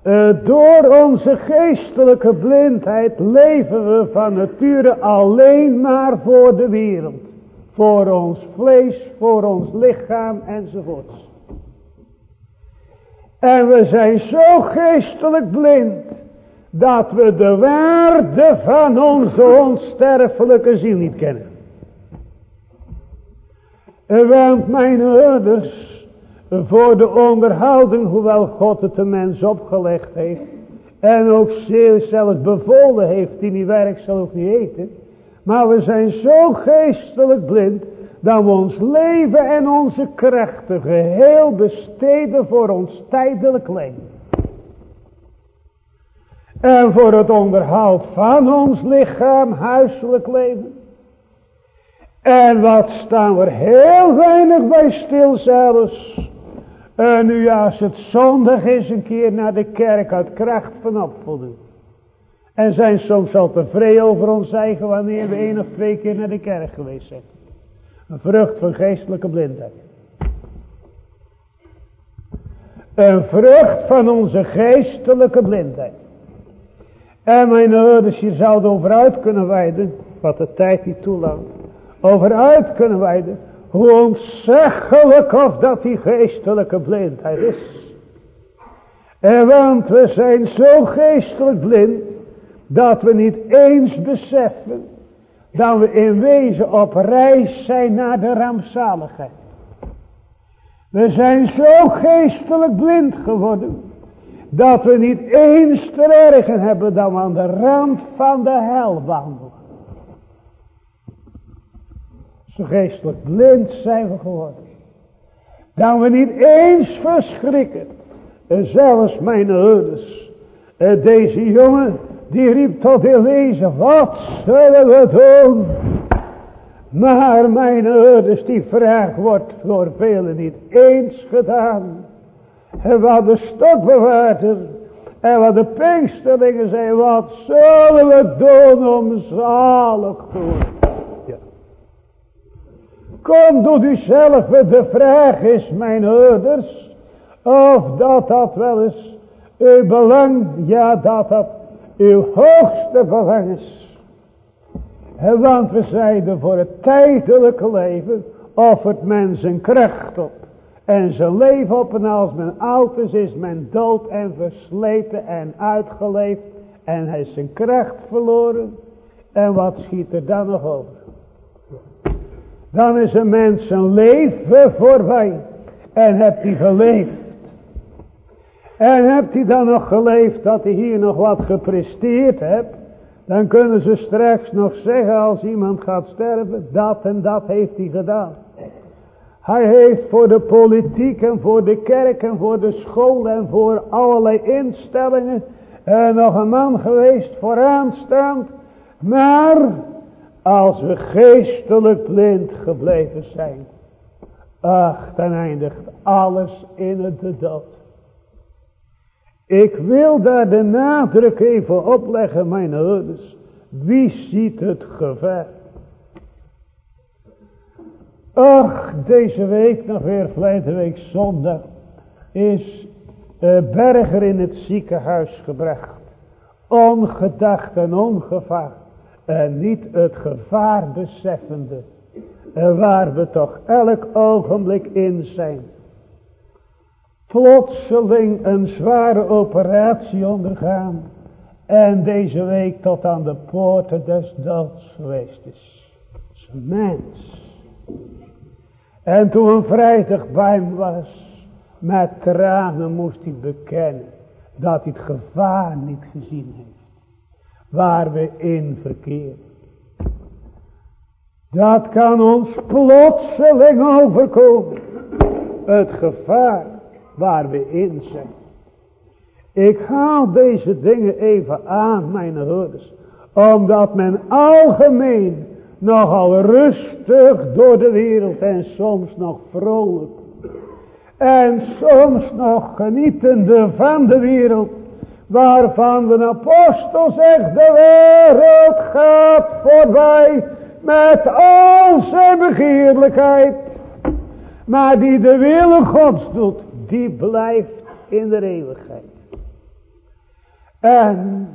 uh, door onze geestelijke blindheid leven we van nature alleen maar voor de wereld. Voor ons vlees, voor ons lichaam enzovoorts. En we zijn zo geestelijk blind dat we de waarde van onze onsterfelijke ziel niet kennen. Want mijn ouders, voor de onderhouding, hoewel God het de mens opgelegd heeft, en ook zeer zelfs bevolen heeft, die niet werkt zal ook niet eten. Maar we zijn zo geestelijk blind, dat we ons leven en onze krachten geheel besteden voor ons tijdelijk leven. En voor het onderhoud van ons lichaam, huiselijk leven. En wat staan we heel weinig bij stil zelfs. En nu als het zondag is een keer naar de kerk uit kracht van opvoeding. En zijn soms al tevreden over ons eigen wanneer we één of twee keer naar de kerk geweest zijn. Een vrucht van geestelijke blindheid. Een vrucht van onze geestelijke blindheid. En mijn ouders, je zou er over uit kunnen wijden, wat de tijd niet toelaat. Over uit kunnen wijden, hoe ontzaglijk of dat die geestelijke blindheid is. En want we zijn zo geestelijk blind, dat we niet eens beseffen, dat we in wezen op reis zijn naar de rampzaligheid. We zijn zo geestelijk blind geworden, dat we niet eens te ergen hebben dat we aan de rand van de hel wandelen. Zo geestelijk blind zijn we geworden. Dat we niet eens verschrikken. En zelfs mijn ouders. Deze jongen. Die riep tot Eleze. Wat zullen we doen? Maar mijn ouders. Die vraag wordt door velen niet eens gedaan. En wat de stokbewaarder. En wat de pinksterlingen zijn. Wat zullen we doen om zalig te worden? Kom doet u zelf, de vraag is mijn ouders, of dat dat wel eens uw belang, ja dat dat uw hoogste belang is. Want we zeiden voor het tijdelijke leven offert men zijn kracht op. En zijn leven op en als men oud is, is men dood en versleten en uitgeleefd. En hij is zijn kracht verloren. En wat schiet er dan nog over? Dan is een mens zijn leven voorbij. En hebt hij geleefd. En hebt hij dan nog geleefd dat hij hier nog wat gepresteerd hebt. Dan kunnen ze straks nog zeggen als iemand gaat sterven. Dat en dat heeft hij gedaan. Hij heeft voor de politiek en voor de kerk en voor de school en voor allerlei instellingen. Uh, nog een man geweest vooraanstaand. Maar als we geestelijk blind gebleven zijn. Ach, dan eindigt alles in het dood. Ik wil daar de nadruk even opleggen, mijn ouders. Wie ziet het gevaar? Ach, deze week, nog weer verleden week zondag, is Berger in het ziekenhuis gebracht. Ongedacht en ongevaar. En niet het gevaar beseffende. En waar we toch elk ogenblik in zijn. Plotseling een zware operatie ondergaan. En deze week tot aan de poorten des doods geweest is. Een mens. En toen een vrijdag bij hem was. Met tranen moest hij bekennen. Dat hij het gevaar niet gezien heeft. Waar we in verkeren. Dat kan ons plotseling overkomen. Het gevaar waar we in zijn. Ik haal deze dingen even aan, mijn hoorders. Omdat men algemeen nogal rustig door de wereld en soms nog vrolijk. En soms nog genietende van de wereld. Waarvan de apostel zegt, de wereld gaat voorbij met al zijn begeerlijkheid. Maar die de wil gods doet, die blijft in de eeuwigheid. En,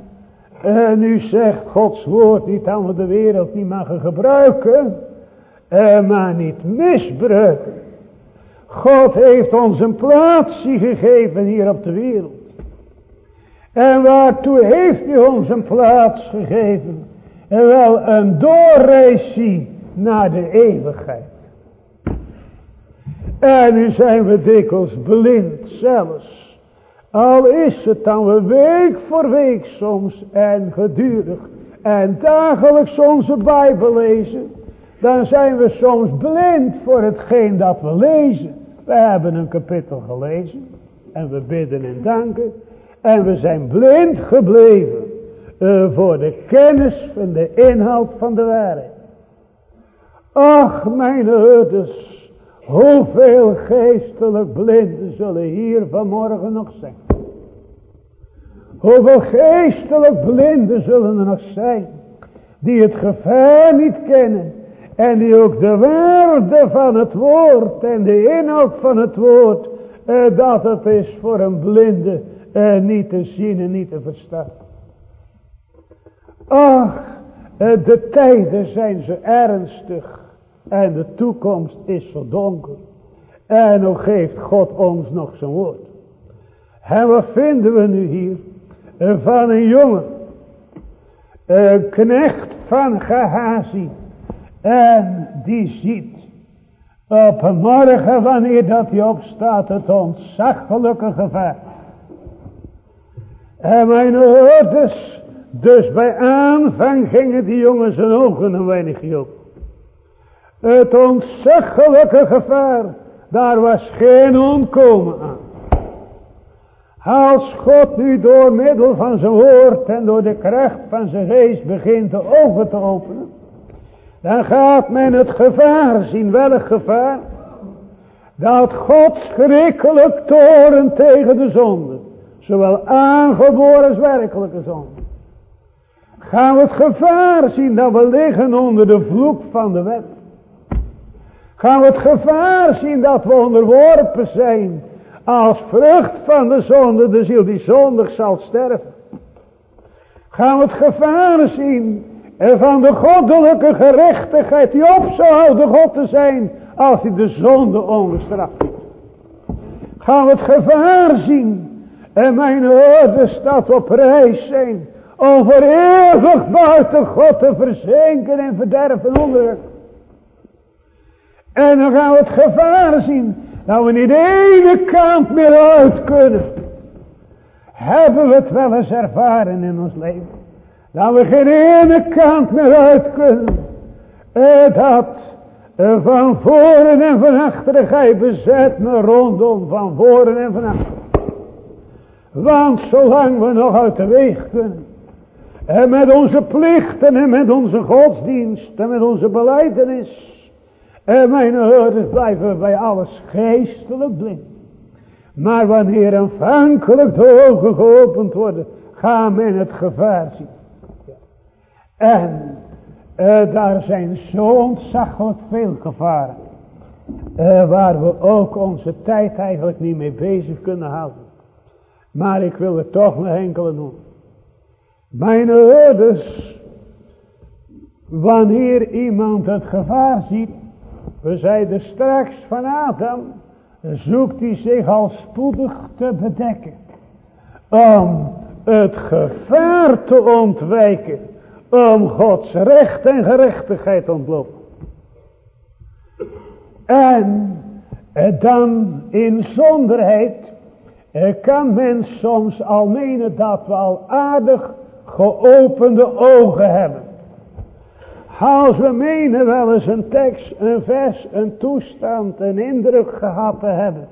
en nu zegt Gods woord niet we de wereld niet mogen gebruiken, maar niet misbruiken. God heeft ons een plaatsje gegeven hier op de wereld. En waartoe heeft hij ons een plaats gegeven? En wel een doorreisje naar de eeuwigheid. En nu zijn we dikwijls blind zelfs. Al is het dan we week voor week soms en gedurig en dagelijks onze Bijbel lezen. Dan zijn we soms blind voor hetgeen dat we lezen. We hebben een kapitel gelezen en we bidden en danken. En we zijn blind gebleven uh, voor de kennis van de inhoud van de waarheid. Ach, mijn ouders, Hoeveel geestelijk blinden zullen hier vanmorgen nog zijn. Hoeveel geestelijk blinden zullen er nog zijn. Die het gevaar niet kennen. En die ook de waarde van het woord en de inhoud van het woord. Eh, dat het is voor een blinde eh, niet te zien en niet te verstaan. Ach, eh, de tijden zijn zo ernstig. En de toekomst is zo donker. En nog geeft God ons nog zijn woord. En wat vinden we nu hier? Van een jongen. Een knecht van Gehazi. En die ziet op een morgen wanneer dat hij opstaat het ontzaglijke gevaar. En mijn ouders, dus bij aanvang gingen die jongen zijn ogen een weinig op. Het ontzaglijke gevaar, daar was geen ontkomen aan. Als God nu door middel van zijn woord en door de kracht van zijn geest begint de ogen te openen. Dan gaat men het gevaar zien. Welk gevaar? Dat God schrikkelijk toren tegen de zonde. Zowel aangeboren als werkelijke zonde. Gaan we het gevaar zien dat we liggen onder de vloek van de wet. Gaan we het gevaar zien dat we onderworpen zijn. Als vrucht van de zonde, de ziel die zondig zal sterven. Gaan we het gevaar zien van de goddelijke gerechtigheid die op zou houden God te zijn. Als hij de zonde ongestraft doet. Gaan we het gevaar zien. En mijn woorden staat op reis zijn. Om voor eeuwig buiten God te verzinken en verderven onder. En dan gaan we het gevaar zien. Dat we niet de ene kant meer uit kunnen. Hebben we het wel eens ervaren in ons leven. Dat we geen ene kant meer uit kunnen. En dat van voren en van achteren gij bezet me rondom van voren en van achteren. Want zolang we nog uit de weg kunnen. En met onze plichten en met onze godsdienst en met onze beleidenis. En mijn ouders blijven bij alles geestelijk blind. Maar wanneer aanvankelijk de ogen geopend worden, gaan men het gevaar zien. En uh, daar zijn zo ontzaglijk veel gevaren. Uh, waar we ook onze tijd eigenlijk niet mee bezig kunnen houden. Maar ik wil er toch nog enkele noemen. Mijn ouders, wanneer iemand het gevaar ziet, we zeiden straks van Adam, zoekt hij zich al spoedig te bedekken. Om het gevaar te ontwijken. Om Gods recht en gerechtigheid ontlopen. En dan in zonderheid kan men soms al menen dat we al aardig geopende ogen hebben. Als we menen wel eens een tekst, een vers, een toestand, een indruk gehad te hebben.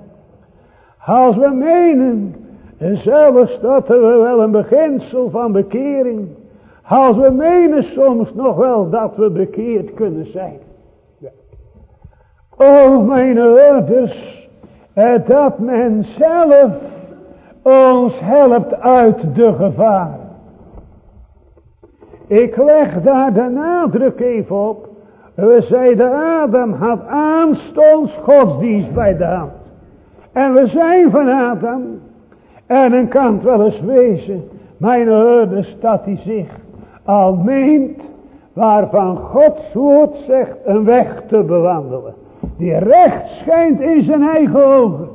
Als we menen zelfs dat we wel een beginsel van bekering. Als we menen soms nog wel dat we bekeerd kunnen zijn. Ja. O mijn ouders, dat men zelf ons helpt uit de gevaar. Ik leg daar de nadruk even op. We zeiden Adam had aanstonds godsdienst bij de hand. En we zijn van Adam. En een kan het wel eens wezen. Mijn ouders dat hij zich al meent. Waarvan Gods woord zegt een weg te bewandelen. Die recht schijnt in zijn eigen ogen.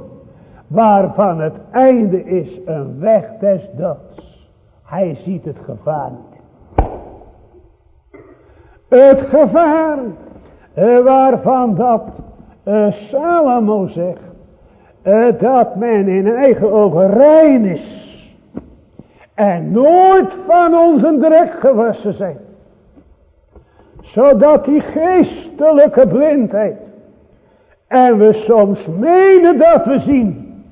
Waarvan het einde is een weg des doods. Hij ziet het gevaar niet. Het gevaar eh, waarvan dat uh, Salomo zegt. Uh, dat men in eigen ogen rein is. En nooit van onze drek gewassen zijn. Zodat die geestelijke blindheid. En we soms menen dat we zien.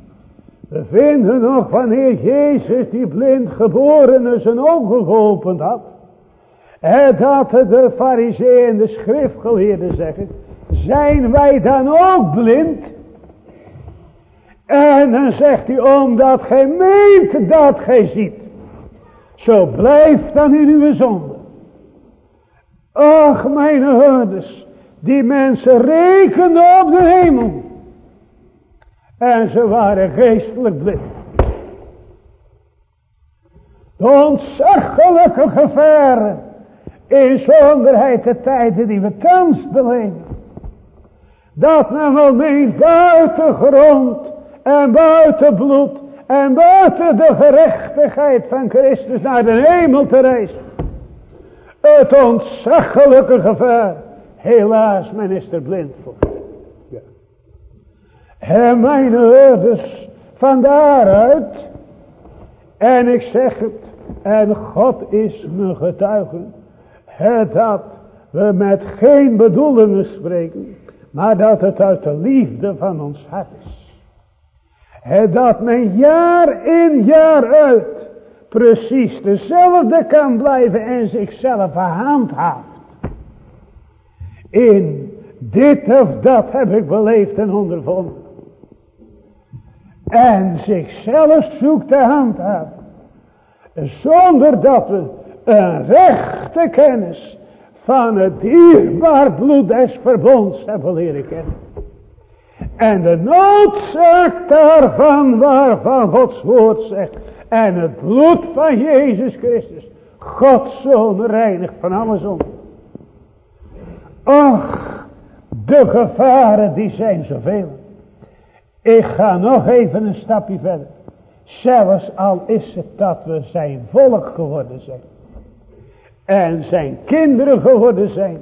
We vinden nog wanneer Jezus die blind geboren zijn ogen geopend had. Dat de fariseeën en de schriftgeleerden zeggen. Zijn wij dan ook blind? En dan zegt hij, omdat gij meent dat gij ziet. Zo blijf dan in uw zonde. Ach, mijn houders, die mensen rekenden op de hemel. En ze waren geestelijk blind. De ontzaglijke gevaren in zonderheid de tijden die we thans beleven. Dat men wel meent buiten grond en buiten bloed en buiten de gerechtigheid van Christus naar de hemel te reizen. Het ontzaglijke gevaar. Helaas, men is er blind voor. Ja. En mijn ouders van daaruit. En ik zeg het. En God is mijn getuige dat we met geen bedoelingen spreken, maar dat het uit de liefde van ons hart is. dat men jaar in jaar uit precies dezelfde kan blijven en zichzelf handhaaft. In dit of dat heb ik beleefd en ondervonden. En zichzelf zoekt te handhaven. Zonder dat we een rechte kennis van het dierbaar bloed des verbonds leren kennen. En de noodzaak daarvan waarvan Gods woord zegt. En het bloed van Jezus Christus. Gods zoon reinigt van alle zonde. Och, de gevaren die zijn zoveel. Ik ga nog even een stapje verder. Zelfs al is het dat we zijn volk geworden zijn en zijn kinderen geworden zijn.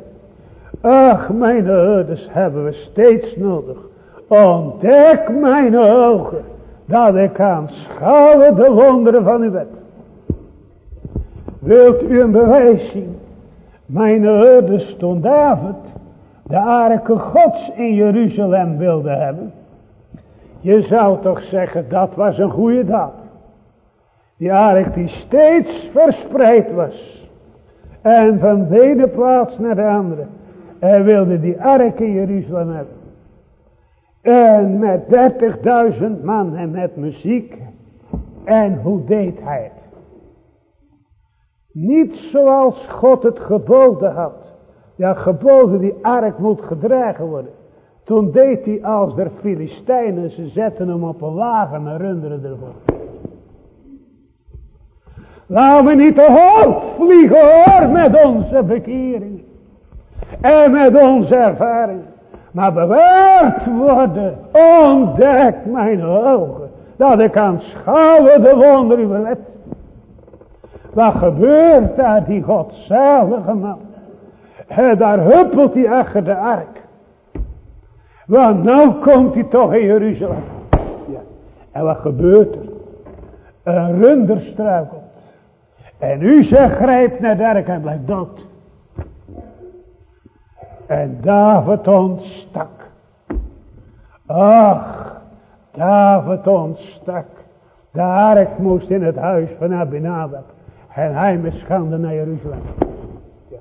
Ach, mijn ouders hebben we steeds nodig. Ontdek mijn ogen, dat ik aanschouwen de wonderen van uw wet. Wilt u een bewijs zien? Mijn ouders toen David de arke gods in Jeruzalem wilde hebben. Je zou toch zeggen, dat was een goede daad. Die ark die steeds verspreid was. En van de ene plaats naar de andere. Hij wilde die ark in Jeruzalem hebben. En met 30.000 man en met muziek. En hoe deed hij het? Niet zoals God het geboden had. Ja, geboden die ark moet gedragen worden. Toen deed hij als de Filistijnen, ze zetten hem op een wagen en runderen ervoor. Laten we niet te hoog vliegen hoor met onze bekering. En met onze ervaring. Maar bewaard worden, ontdekt mijn ogen. Dat ik kan schouwen de wonderen wet. Wat gebeurt daar die godzalige man? En daar huppelt hij achter de ark. Want nou komt hij toch in Jeruzalem. Ja. En wat gebeurt er? Een runder struikelt. En u zegt grijpt naar de ark en blijft dood. En David ontstak. Ach, David ontstak. De ark moest in het huis van Abinadab. En hij mischande naar Jeruzalem. Ja.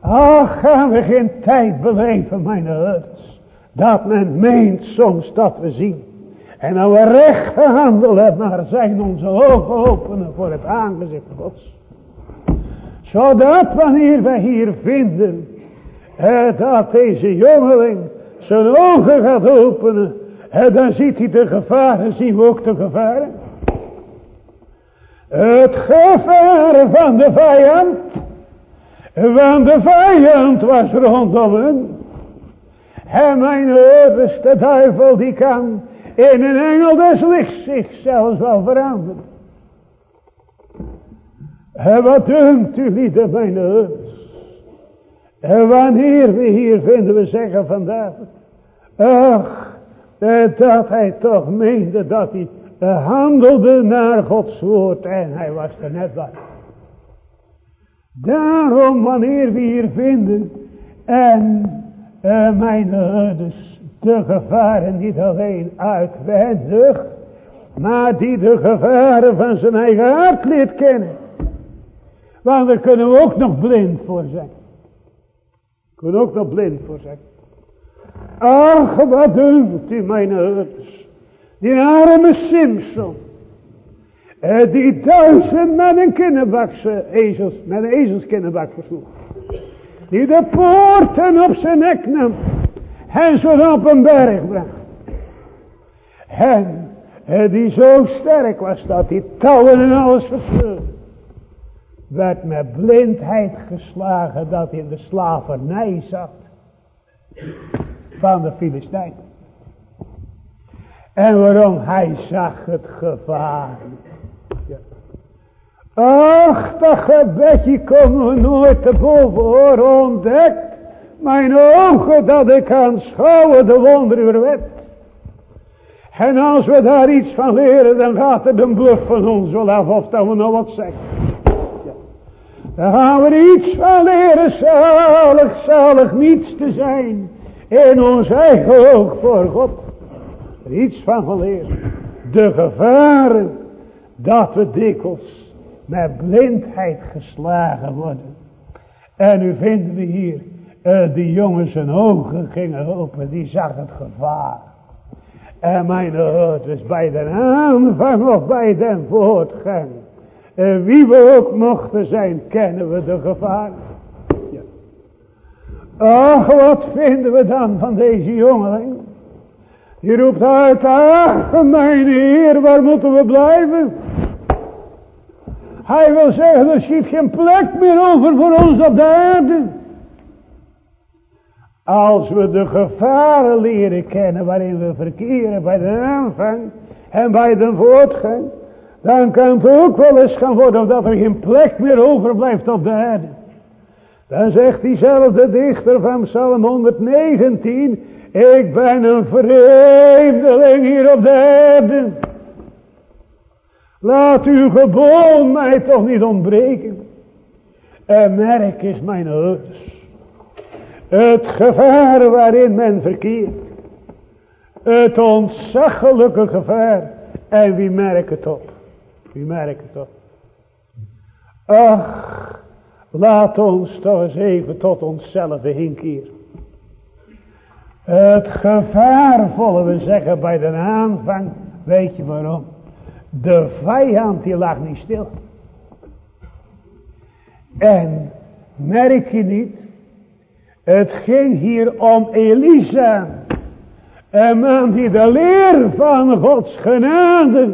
Ach, gaan we geen tijd beleven, mijn herders. Dat men meent soms dat we zien. En dan we recht gehandeld hebben, maar zijn onze ogen openen voor het aangezicht Gods. Zodat wanneer wij hier vinden, eh, dat deze jongeling zijn ogen gaat openen, eh, dan ziet hij de gevaren, zien we ook de gevaren. Het gevaar van de vijand, want de vijand was rondom hem. En mijn de duivel die kan in een engel des lichts zichzelf wel veranderen. En wat dunkt u lieden mijn? En wanneer we hier vinden we zeggen vandaag. Ach, dat hij toch meende dat hij handelde naar Gods woord en hij was er net bij. Daarom wanneer we hier vinden en uh, mijn herders de gevaren niet alleen uitwendig, maar die de gevaren van zijn eigen hart leert kennen. Want daar kunnen we ook nog blind voor zijn. Kunnen ook nog blind voor zijn. Ach, wat dunkt u mijn herders. Die arme Simpson. Eh, die duizend met een kinderbakse ezels, met een ezelskinnenbak versloeg. Die de poorten op zijn nek nam. En zo op een berg bracht. En die zo sterk was dat die touwen en alles verscheurde. Werd met blindheid geslagen dat hij in de slavernij zat. Van de Filistijnen. En waarom? Hij zag het gevaar. Ach, dat gebedje komen nooit te boven hoor. Ontdek mijn ogen dat ik aanschouwen de wonderen wet. En als we daar iets van leren, dan gaat het een bluff van ons wel af of dat we nou wat zeggen. Ja. Dan gaan we iets van leren, zalig, zalig niets te zijn in ons eigen oog voor God er iets van geleerd. De gevaren dat we dikwijls met blindheid geslagen worden. En nu vinden we hier, uh, die jongen zijn ogen gingen open, die zag het gevaar. En mijn is bij de aanvang of bij den voortgang. Uh, wie we ook mochten zijn, kennen we de gevaar. Ach, wat vinden we dan van deze jongeling? Die roept uit, ach mijn Heer, waar moeten we blijven? Hij wil zeggen, er schiet geen plek meer over voor ons op de aarde. Als we de gevaren leren kennen waarin we verkeren bij de aanvang en bij de voortgang, dan kan het ook wel eens gaan worden dat er geen plek meer overblijft op de aarde. Dan zegt diezelfde dichter van Psalm 119, ik ben een vreemdeling hier op de aarde. Laat uw geboom mij toch niet ontbreken. En merk is mijn huis. Het gevaar waarin men verkeert. Het ontzaglijke gevaar En wie merkt het op? Wie merkt het op? Ach, laat ons toch eens even tot onszelf hinkeren. Het gevaarvolle, we zeggen bij de aanvang, weet je waarom? De vijand die lag niet stil. En merk je niet, het ging hier om Elisa. Een man die de leer van Gods genade.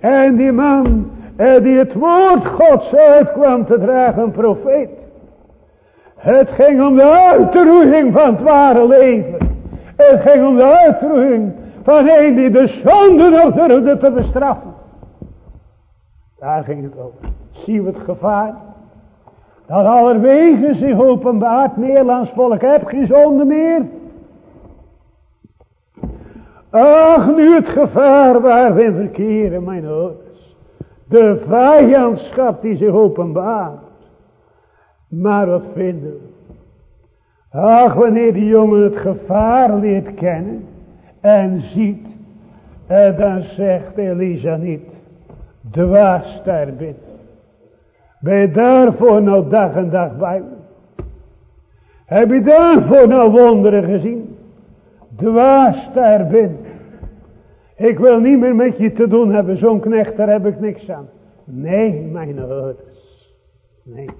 En die man eh, die het woord Gods uitkwam te dragen, een profeet. Het ging om de uitroeiing van het ware leven. Het ging om de uitroeiing van een die de zonde nog durfde te bestraffen. Daar ging het over. Zien we het gevaar? Dat allerwege zich openbaart, Nederlands volk, heb geen zonde meer. Ach, nu het gevaar waar we in verkeren, mijn ouders. De vijandschap die zich openbaart. Maar wat vinden we? Ach, wanneer die jongen het gevaar leert kennen en ziet, en dan zegt Elisa niet, dwaas daar binnen. Ben je daarvoor nou dag en dag bij me? Heb je daarvoor nou wonderen gezien? Dwaas daar binnen. Ik wil niet meer met je te doen hebben, zo'n knecht, daar heb ik niks aan. Nee, mijn ouders. Nee.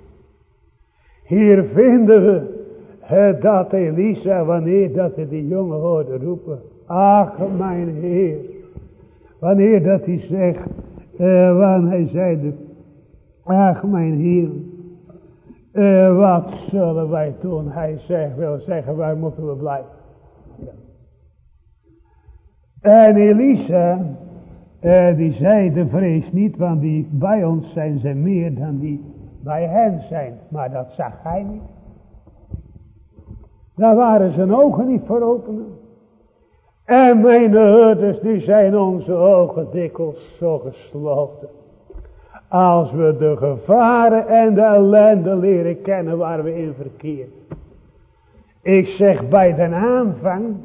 Hier vinden we dat Elisa, wanneer dat hij die jongen hoorde roepen. Ach, mijn Heer. Wanneer dat hij zegt, uh, wanneer hij zeide, ach mijn Heer. Uh, wat zullen wij doen? Hij zegt, wil zeggen, waar moeten we blijven? Ja. En Elisa, uh, die zei, de vrees niet, want die bij ons zijn ze meer dan die bij hen zijn. Maar dat zag hij niet. Daar waren zijn ogen niet voor openen. En mijn ouders, die zijn onze ogen dikwijls zo gesloten. Als we de gevaren en de ellende leren kennen waar we in verkeren. Ik zeg bij den aanvang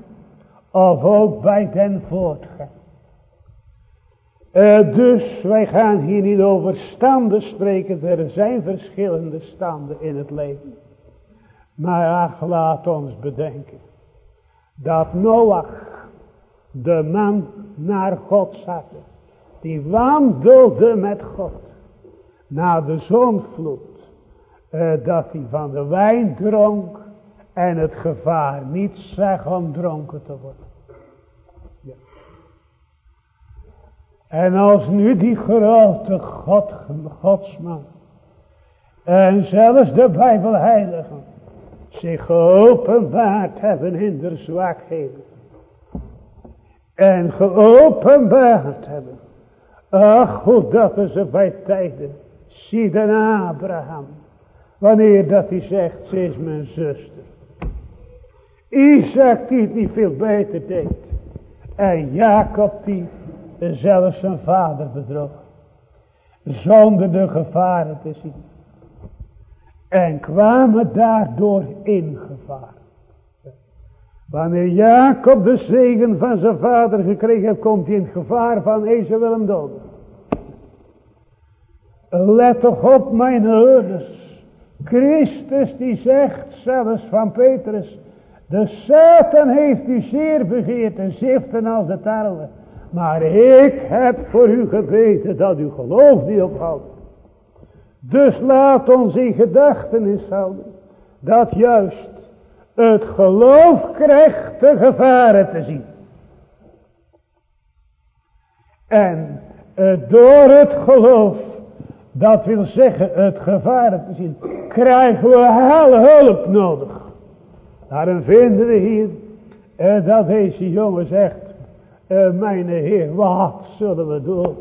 of ook bij den voortgang. Uh, dus wij gaan hier niet over standen spreken. Er zijn verschillende standen in het leven. Maar ach, laat ons bedenken. Dat Noach, de man naar God zat. Die wandelde met God. Na de zonvloed. Eh, dat hij van de wijn dronk. En het gevaar niet zag om dronken te worden. Ja. En als nu die grote God, godsman. En zelfs de Bijbelheiligen zich geopenbaard hebben in de zwakheden. En geopenbaard hebben. Ach, hoe dat er bij tijden. Zie dan Abraham. Wanneer dat hij zegt, ze is mijn zuster. Isaac die het niet veel beter deed. En Jacob die zelfs zijn vader bedroog. Zonder de gevaren te zien. En kwamen daardoor in gevaar. Wanneer Jacob de zegen van zijn vader gekregen heeft, komt hij in het gevaar van Ezo wil hem doden. Let toch op mijn ouders. Christus die zegt zelfs van Petrus. De Satan heeft u zeer begeerd en ziften als de tarwe. Maar ik heb voor u gebeten dat uw geloof niet ophoudt. Dus laat ons in gedachtenis houden. Dat juist het geloof krijgt de gevaren te zien. En uh, door het geloof, dat wil zeggen het gevaren te zien, krijgen we alle hulp nodig. Daarom vinden we hier uh, dat deze jongen zegt, uh, mijn heer, wat zullen we doen?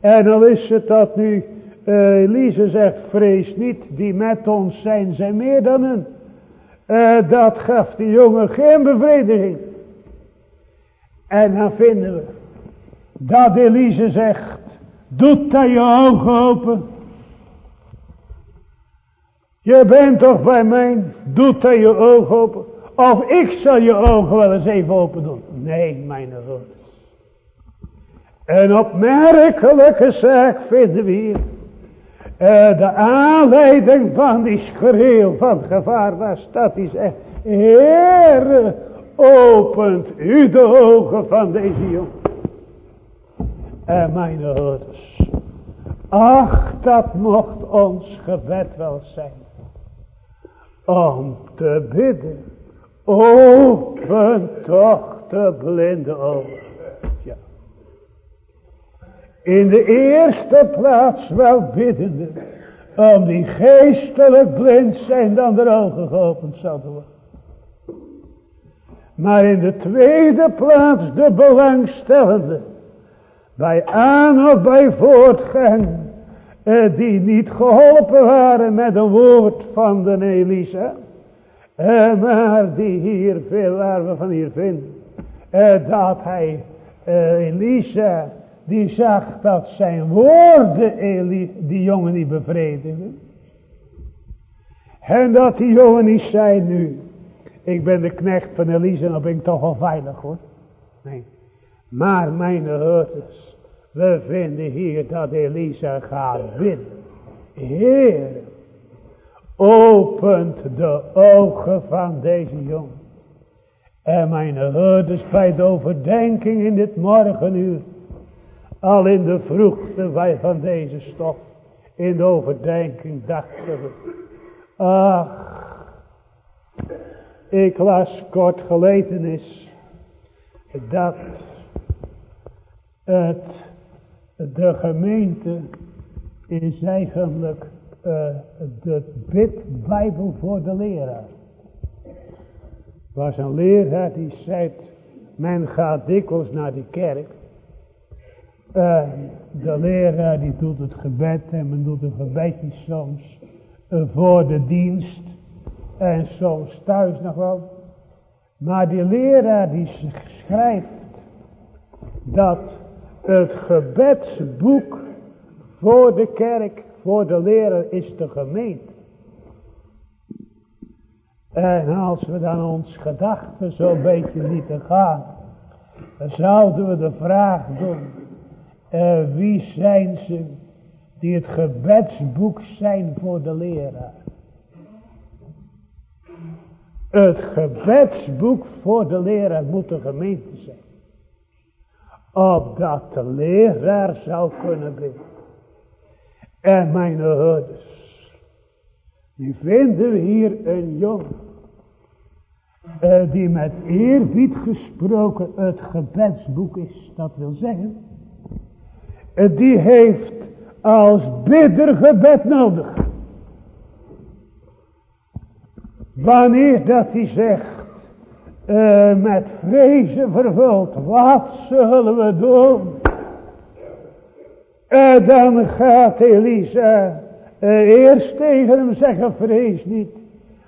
En dan is het dat nu uh, Elise zegt, vrees niet, die met ons zijn, zijn meer dan een. Uh, dat gaf die jongen geen bevrediging. En dan vinden we dat Elise zegt, doet hij je ogen open. Je bent toch bij mij, doet hij je ogen open. Of ik zal je ogen wel eens even open doen. Nee, mijn ouders. Een opmerkelijke zaak vinden we hier. Uh, de aanleiding van die schreeuw van gevaar was dat hij zegt. Heer, opent u de ogen van deze jongen. En mijn ouders. Ach, dat mocht ons gebed wel zijn. Om te bidden. Open toch de blinde ogen. Ja. In de eerste plaats wel biddende. Om die geestelijk blind zijn dan de ogen geopend zouden worden. Maar in de tweede plaats de belangstellende. Bij aan of bij voortgang. Eh, die niet geholpen waren met een woord van de Elisa. Eh, maar die hier veel waar we van hier vinden. Eh, dat hij Elisa die zag dat zijn woorden Eli, die jongen niet bevredigen. En dat die jongen niet zei nu. Ik ben de knecht van Elisa en dan ben ik toch wel veilig hoor. Nee. Maar mijn herders. We vinden hier dat Elisa gaat bidden. Heer. Opent de ogen van deze jongen. En mijn herders bij de overdenking in dit morgenuur. Al in de vroegte van deze stof. In de overdenking dachten we. Ach. Ik las kort geleden is. Dat het, de gemeente is eigenlijk uh, de bidbijbel voor de leraar. was een leraar die zei, men gaat dikwijls naar die kerk. De leraar die doet het gebed en men doet een gebedje soms uh, voor de dienst. En soms thuis nog wel. Maar die leraar die schrijft dat het gebedsboek voor de kerk voor de leraar is de gemeente. En als we dan ons gedachten zo'n beetje lieten gaan, dan zouden we de vraag doen, uh, wie zijn ze die het gebedsboek zijn voor de leraar? Het gebedsboek voor de leraar moet de gemeente. Opdat de leraar zou kunnen bidden. En mijn ouders. Nu vinden we hier een jongen. Uh, die met eerbied gesproken het gebedsboek is. Dat wil zeggen. Uh, die heeft als bidder gebed nodig. Wanneer dat hij zegt. Uh, met vrezen vervuld. Wat zullen we doen? En dan gaat Elisa uh, eerst tegen hem zeggen, vrees niet.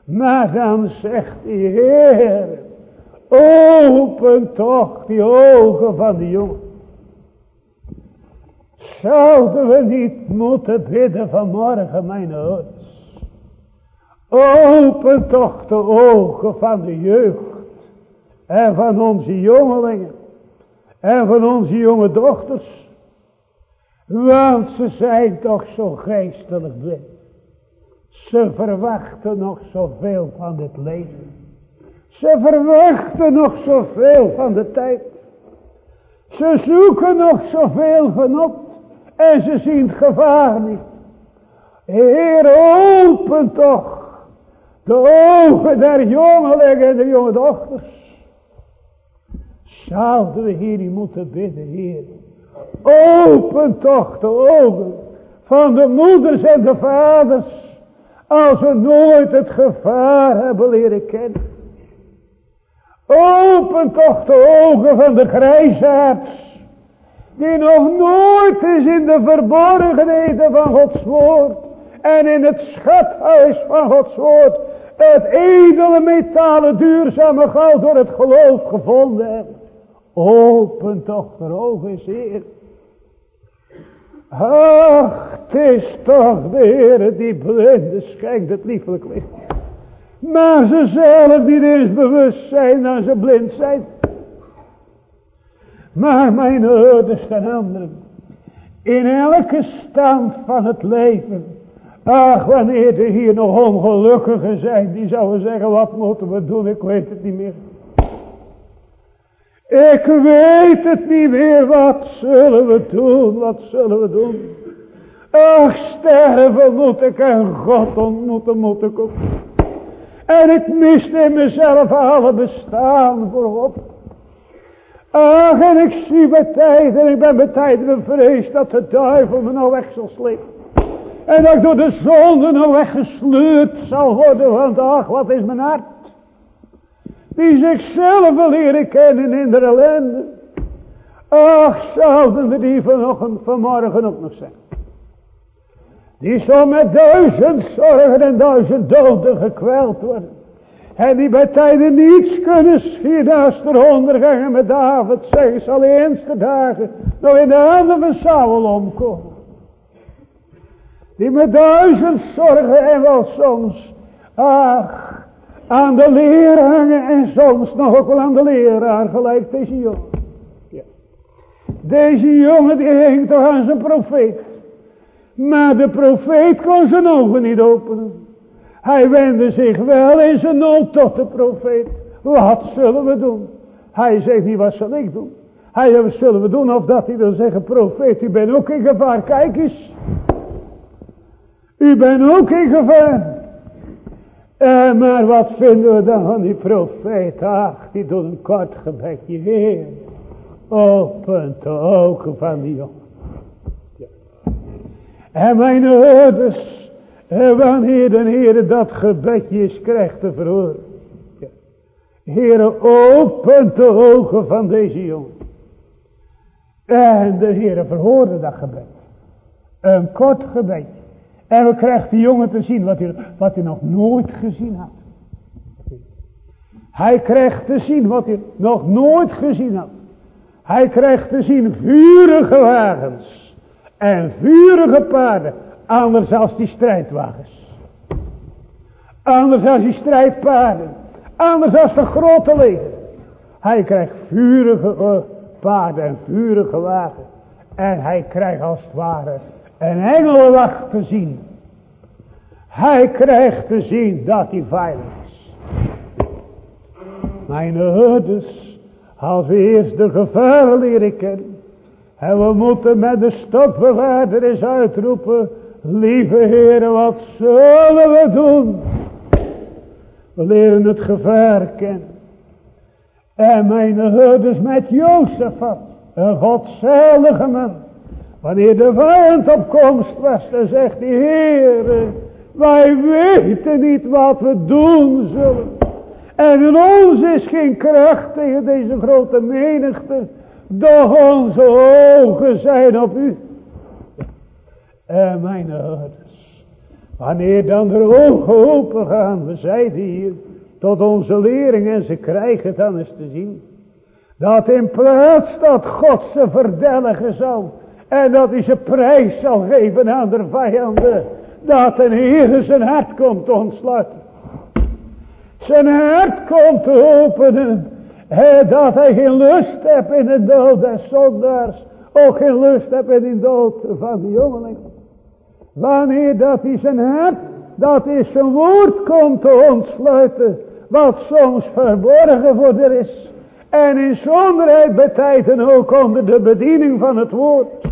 Maar dan zegt hij, Heer, open toch die ogen van die jongen. Zouden we niet moeten bidden vanmorgen, mijn ouders. Open toch de ogen van de jeugd. En van onze jongelingen. En van onze jonge dochters. Want ze zijn toch zo geestelijk blind. Ze verwachten nog zoveel van het leven. Ze verwachten nog zoveel van de tijd. Ze zoeken nog zoveel genot. En ze zien het gevaar niet. Heer, open toch de ogen der jongelingen en de jonge dochters. Zouden we hier niet moeten bidden, Heer. Open toch de ogen van de moeders en de vaders. Als we nooit het gevaar hebben leren kennen. Open toch de ogen van de grijsaards. Die nog nooit is in de verborgenheden van Gods woord. En in het schathuis van Gods woord. Het edele metalen duurzame goud door het geloof gevonden hebben. Open toch de ogen, Heer. Ach, het is toch de Heer die blinde schenkt het lieflijk licht. Maar ze zelf niet eens bewust zijn dat ze blind zijn. Maar mijn ouders en anderen. In elke stand van het leven. Ach, wanneer er hier nog ongelukkigen zijn. Die zouden zeggen, wat moeten we doen? Ik weet het niet meer. Ik weet het niet meer. Wat zullen we doen? Wat zullen we doen? Ach, sterven moet ik en God ontmoeten moet ik ook. En ik miste in mezelf alle bestaan voor God. Ach, en ik zie bij tijd, en ik ben bij tijd bevreesd dat de duivel me nou weg zal slepen. En dat ik door de zonde nou weggesleurd zal worden, want ach, wat is mijn hart. Die zichzelf wil leren kennen in de ellende. Ach, zouden er die vanochtend, vanmorgen ook nog zijn. Die zo met duizend zorgen en duizend doden gekweld worden. En die bij tijden niets kunnen schieten als er ondergangen met David. Zeggen zal eens de dagen nog in de handen van Saul omkomen. Die met duizend zorgen en wel soms, ach, aan de leer hangen en soms nog ook wel aan de leraar, gelijk deze jongen. Ja. Deze jongen die hing toch aan zijn profeet. Maar de profeet kon zijn ogen niet openen. Hij wendde zich wel in zijn nood tot de profeet. Wat zullen we doen? Hij zegt niet, wat zal ik doen? Hij zegt, wat zullen we doen? Of dat hij wil zeggen, profeet, u bent ook in gevaar. Kijk eens. U bent ook in gevaar. Eh, maar wat vinden we dan van die profeet? Ach, die doet een kort gebedje. Heer, open de ogen van die jongen. En mijn ouders, en wanneer de Heer dat gebedje is krijgt te verhoren. Ja. Heere, open de ogen van deze jongen. En de Heer verhoorde dat gebed. Een kort gebedje. En we krijgen die jongen te zien wat hij, wat hij nog nooit gezien had. Hij krijgt te zien wat hij nog nooit gezien had. Hij krijgt te zien vurige wagens. En vurige paarden. Anders als die strijdwagens. Anders als die strijdpaarden. Anders als de grote leger. Hij krijgt vurige paarden en vurige wagens. En hij krijgt als het ware een engelenwacht te zien. Hij krijgt te zien dat hij veilig is. Mijn ouders, als we eerst de gevaren leren kennen. En we moeten met de stopbewaarder eens uitroepen. Lieve heren, wat zullen we doen? We leren het gevaar kennen. En mijn ouders met Jozefat, een godzijdige man. Wanneer de vijand op komst was, dan zegt de Heer, wij weten niet wat we doen zullen. En in ons is geen kracht tegen deze grote menigte, doch onze ogen zijn op u. En mijn ouders, wanneer dan de ogen open gaan, we zeiden hier, tot onze lering en ze krijgen dan eens te zien. Dat in plaats dat God ze verdelgen zal, en dat hij zijn prijs zal geven aan de vijanden. Dat een Heer zijn hart komt te ontsluiten. Zijn hart komt te openen. dat hij geen lust heeft in de dood des zondaars. Ook geen lust heeft in de dood van de jongeling. Wanneer dat hij zijn hart, dat is zijn woord komt te ontsluiten. Wat soms verborgen voor er is. En in zonderheid betijden ook onder de bediening van het woord.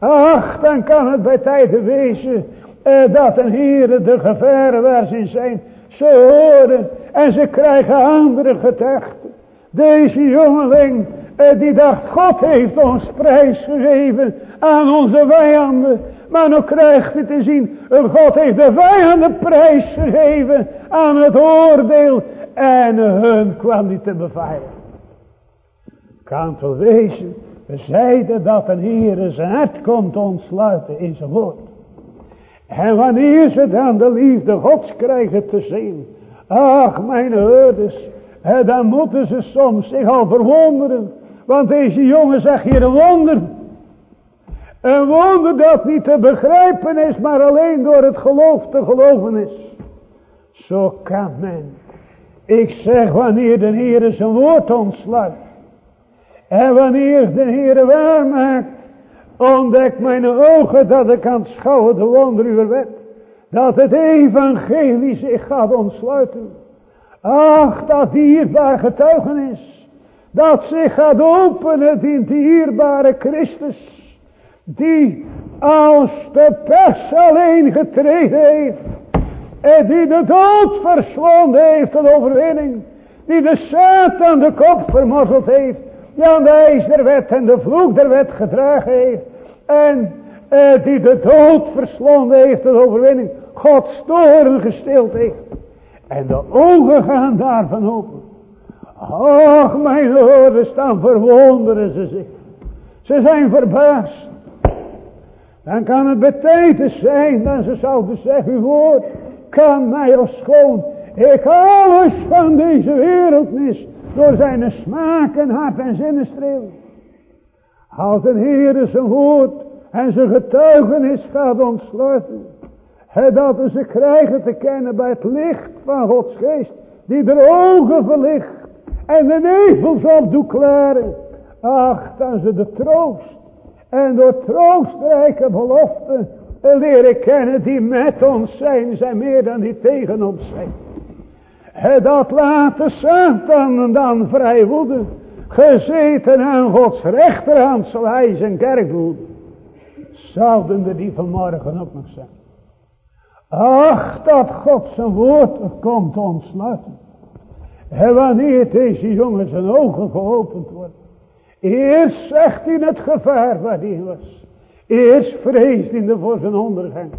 Ach, dan kan het bij tijden wezen eh, dat een heren de gevaren waar ze zijn, ze horen en ze krijgen andere gedachten. Deze jongeling, eh, die dacht, God heeft ons prijs gegeven aan onze vijanden. Maar nu krijgt hij te zien, God heeft de vijanden prijs gegeven aan het oordeel. En hun kwam niet te beveiligen. Kan het wel wezen we zeiden dat een Heer zijn hart komt ontsluiten in zijn woord. En wanneer ze dan de liefde gods krijgen te zien. Ach mijn ouders. Dan moeten ze soms zich al verwonderen. Want deze jongen zegt hier een wonder. Een wonder dat niet te begrijpen is. Maar alleen door het geloof te geloven is. Zo kan men. Ik zeg wanneer de Heer zijn woord ontsluit. En wanneer de Heer waar maakt, ontdekt mijn ogen dat ik aan het schouwen de wonder uw wet. Dat het evangelie zich gaat ontsluiten. Ach, dat dierbaar getuigenis. Dat zich gaat openen, die dierbare Christus. Die als de pers alleen getreden heeft. En die de dood verslonden heeft, de overwinning. Die de Satan de kop vermorzeld heeft. Die aan de en de vloek der wet gedragen heeft. En eh, die de dood verslonden heeft, de overwinning. God storen gestild heeft. En de ogen gaan daarvan open. Och, mijn oren staan verwonderen ze zich. Ze zijn verbaasd. Dan kan het betijden zijn dat ze zouden zeggen, uw woord kan mij of schoon. Ik alles van deze wereld mis. Door zijn smaak en hart en zinnenstreel. Als een Heer zijn woord en zijn getuigenis gaat ontsluiten. Dat ze krijgen te kennen bij het licht van Gods geest. Die de ogen verlicht. En de nevels op doet klaren. Ach, dan ze de troost en door troostrijke beloften leren kennen die met ons zijn, zijn meer dan die tegen ons zijn. Dat laat de Satan dan vrij woeden, gezeten aan Gods rechterhand, zal hij zijn kerk doen. Zouden er die vanmorgen ook nog zijn. Ach, dat God zijn woord komt ontsluiten. En wanneer deze jongen zijn ogen geopend worden. Eerst zegt hij het gevaar waar hij was. Eerst vreesde hij voor zijn ondergang.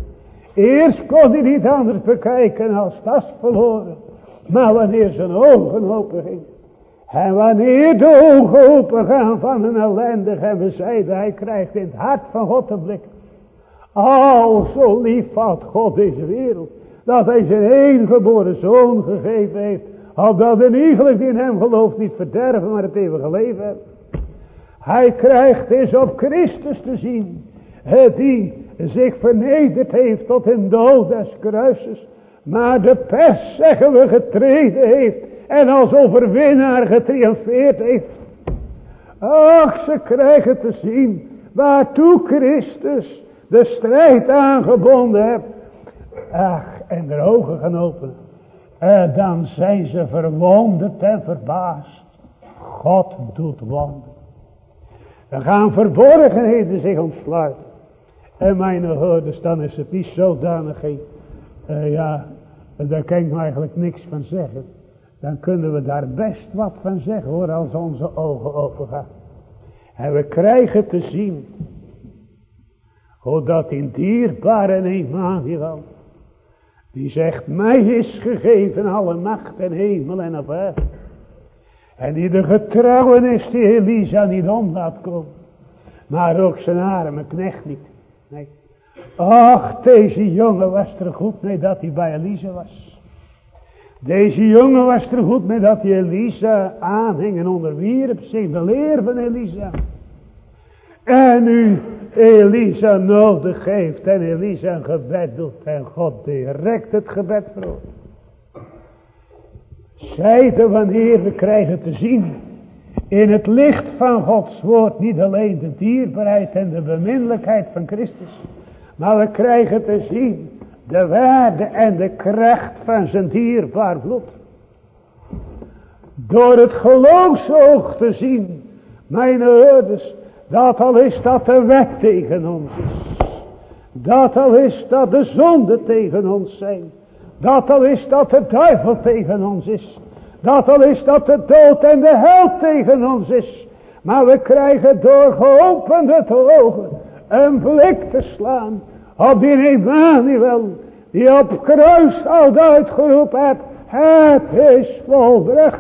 Eerst kon hij niet anders bekijken als dat verloren. Maar wanneer zijn ogen open gingen. En wanneer de ogen open gaan van een ellendige en bezijde, hij krijgt in het hart van God te blik. Al zo lief had God deze wereld. Dat hij zijn één geboren zoon gegeven heeft. Opdat een iegelijk die in hem gelooft niet verderven, maar het eeuwige leven hebben. Hij krijgt eens op Christus te zien. Die zich vernederd heeft tot in dood des kruises. Maar de pers zeggen we getreden heeft. En als overwinnaar getriomfeerd heeft. Ach, ze krijgen te zien waartoe Christus de strijd aangebonden heeft. Ach, en de ogen gaan openen. En dan zijn ze verwonderd en verbaasd. God doet wonderen. Dan gaan verborgenheden zich ontsluiten. En mijn hoorders, dan is het niet zodanig. Uh, ja, daar kan ik me eigenlijk niks van zeggen. Dan kunnen we daar best wat van zeggen hoor, als onze ogen open gaan. En we krijgen te zien. Hoe dat in dierbare Emmanuel. Die zegt, mij is gegeven alle macht en hemel en op aarde. En die de getrouwen is die Elisa niet om laat komen. Maar ook zijn arme knecht niet. Nee. Ach, deze jongen was er goed mee dat hij bij Elisa was. Deze jongen was er goed mee dat hij Elisa aanhing en onderwierp zich de leer van Elisa. En nu Elisa nodig heeft en Elisa een gebed doet en God direct het gebed verhoort. Zijde wanneer we krijgen te zien in het licht van Gods woord niet alleen de dierbaarheid en de beminnelijkheid van Christus. Maar we krijgen te zien de waarde en de kracht van zijn dierbaar bloed. Door het geloofsoog te zien, mijn ouders, dat al is dat de wet tegen ons is. Dat al is dat de zonde tegen ons zijn. Dat al is dat de duivel tegen ons is. Dat al is dat de dood en de hel tegen ons is. Maar we krijgen door geopende ogen een blik te slaan op die Emmanuel. Die op kruis al uitgeroepen heeft. Het is volbracht.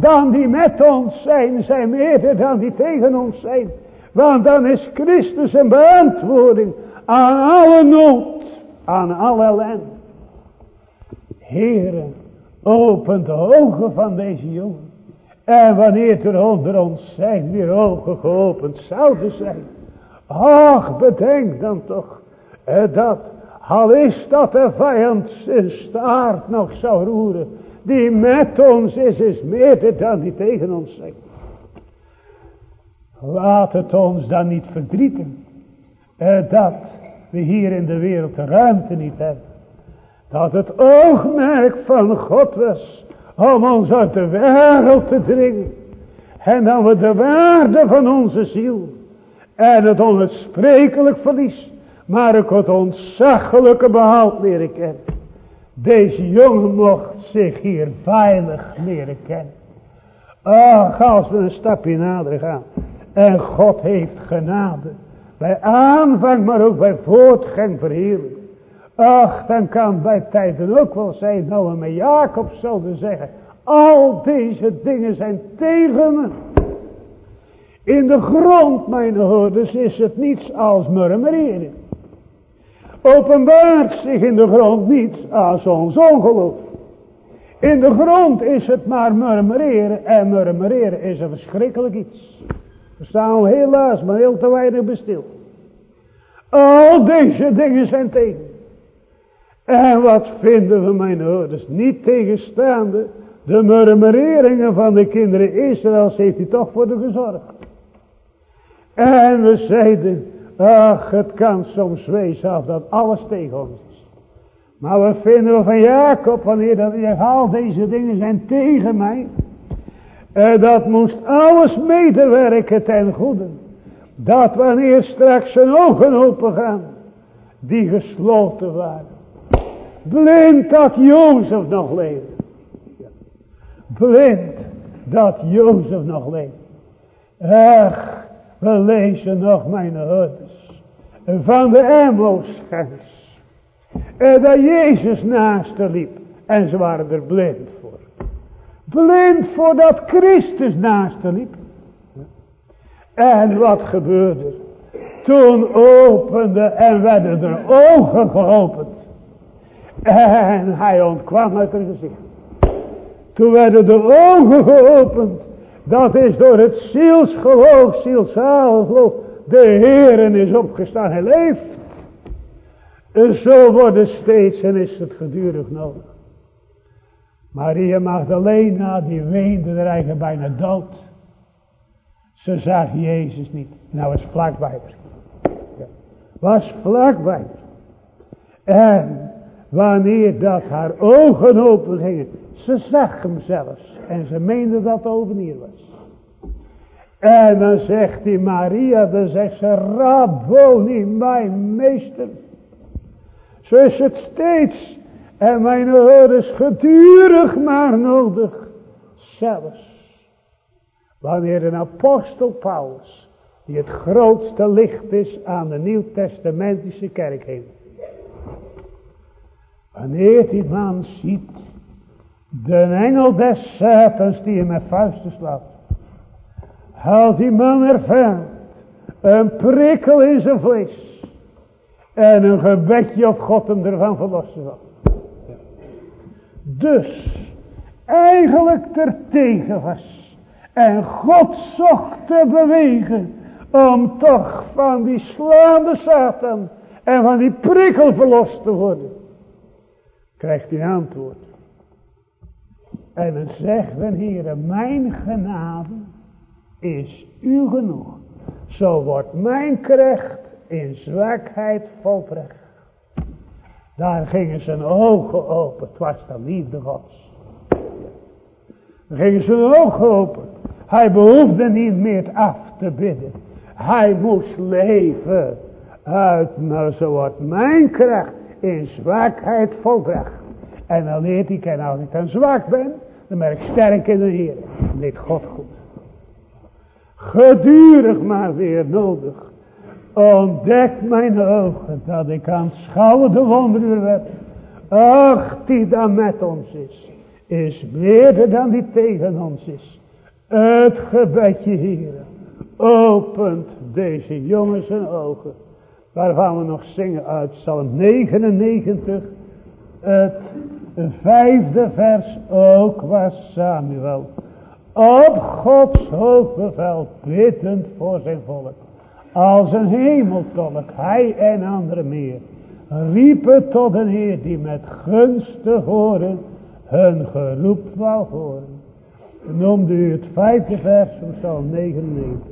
Dan die met ons zijn, zijn meer dan die tegen ons zijn. Want dan is Christus een beantwoording aan alle nood, aan alle ellende. Heren, opent de ogen van deze jongen. En wanneer er onder ons zijn weer ogen geopend zouden zijn. Ach, bedenk dan toch dat, al is dat de vijand zijn staart nog zou roeren. Die met ons is, is meer dan die tegen ons zijn. Laat het ons dan niet verdrieten. Dat we hier in de wereld de ruimte niet hebben. Dat het oogmerk van God was om ons uit de wereld te dringen. En dan we de waarde van onze ziel en het onuitsprekelijk verlies, maar ook het ontzaglijke behoud leren kennen. Deze jongen mocht zich hier veilig leren kennen. Ach, als we een stapje nader gaan. En God heeft genade. Bij aanvang, maar ook bij voortgang verheerlijk. Ach, dan kan bij tijden ook wel zijn, nou we met Jacob zouden zeggen. Al deze dingen zijn tegen me. In de grond, mijn hoorders, is het niets als murmureren. Openbaart zich in de grond niets als ons ongeloof. In de grond is het maar murmureren. En murmureren is een verschrikkelijk iets. We staan helaas maar heel te weinig bestil. Al deze dingen zijn tegen. En wat vinden we mijn hoorders? Niet tegenstaande de murmureringen van de kinderen Israëls heeft hij toch voor de gezorgd. En we zeiden, ach het kan soms wezen of dat alles tegen ons is. Maar we vinden van Jacob, wanneer dat je al deze dingen zijn tegen mij. En dat moest alles medewerken ten goede. Dat wanneer straks zijn ogen open gaan, die gesloten waren. Blind dat Jozef nog leefde. Blind dat Jozef nog leeft. Ach, we lezen nog mijn herders. Van de Emmausgrens. En dat Jezus naast liep. En ze waren er blind voor. Blind voor dat Christus naast liep. En wat gebeurde? Toen opende en werden er ogen geopend. En hij ontkwam uit haar gezicht. Toen werden de ogen geopend. Dat is door het zielsgeloof, zielzalig De Heeren is opgestaan, hij leeft. En zo wordt het steeds en is het gedurig nodig. Maria Magdalena, die weende er bijna dood. Ze zag Jezus niet. Nou, was vlakbij Was vlakbij En wanneer dat haar ogen open gingen, ze zag hem zelfs. En ze meende dat het overnier was. En dan zegt die Maria, dan zegt ze, Rabboni, mijn meester. Zo is het steeds. En mijn oor is gedurig maar nodig. Zelfs. Wanneer een apostel Paulus, die het grootste licht is aan de Nieuw-Testamentische kerk heeft. Wanneer die man ziet de engel des Satans die hem met vuisten slaat. Haalt die man ervan een prikkel in zijn vlees. En een gebedje of God hem ervan verlossen zal. Dus eigenlijk er tegen was. En God zocht te bewegen om toch van die slaande Satan en van die prikkel verlost te worden. Krijgt hij antwoord. En dan zegt de Heer, mijn genade is u genoeg. Zo wordt mijn kracht in zwakheid volbracht. Daar gingen zijn ogen open. Het was de liefde gods. Daar gingen zijn ogen open. Hij behoefde niet meer af te bidden. Hij moest leven uit, maar zo wordt mijn kracht in zwakheid volbracht. En dan leert hij kennen als ik dan zwak ben, dan ben ik sterk in de Heer. Deed God goed. Gedurig maar weer nodig. Ontdek mijn ogen dat ik aanschouwen de wonderen werd. Ach, die dan met ons is. Is meer dan die tegen ons is. Het gebedje hier. Opent deze jongens zijn ogen. Waarvan we nog zingen uit Psalm 99. Het vijfde vers ook was Samuel. Op Gods hoofdbevel biddend voor zijn volk. Als een hemeltolk, hij en anderen meer. Riepen tot een Heer die met gunst te horen hun geroep wou horen. Noemde u het vijfde vers van Psalm 99.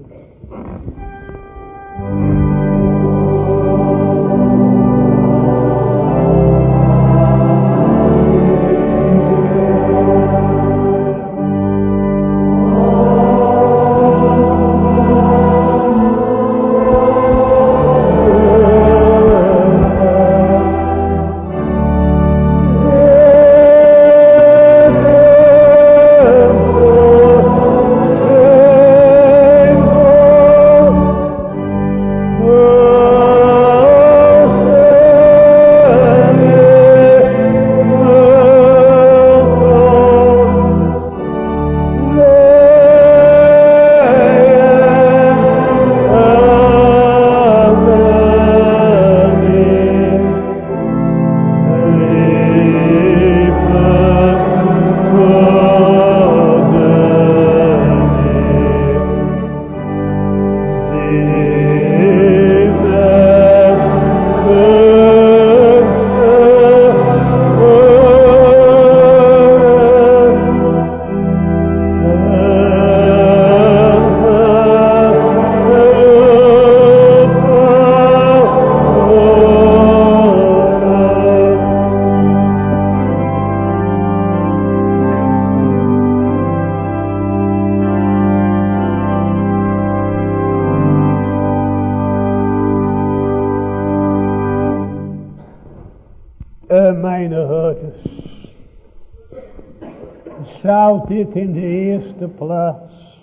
Dit in de eerste plaats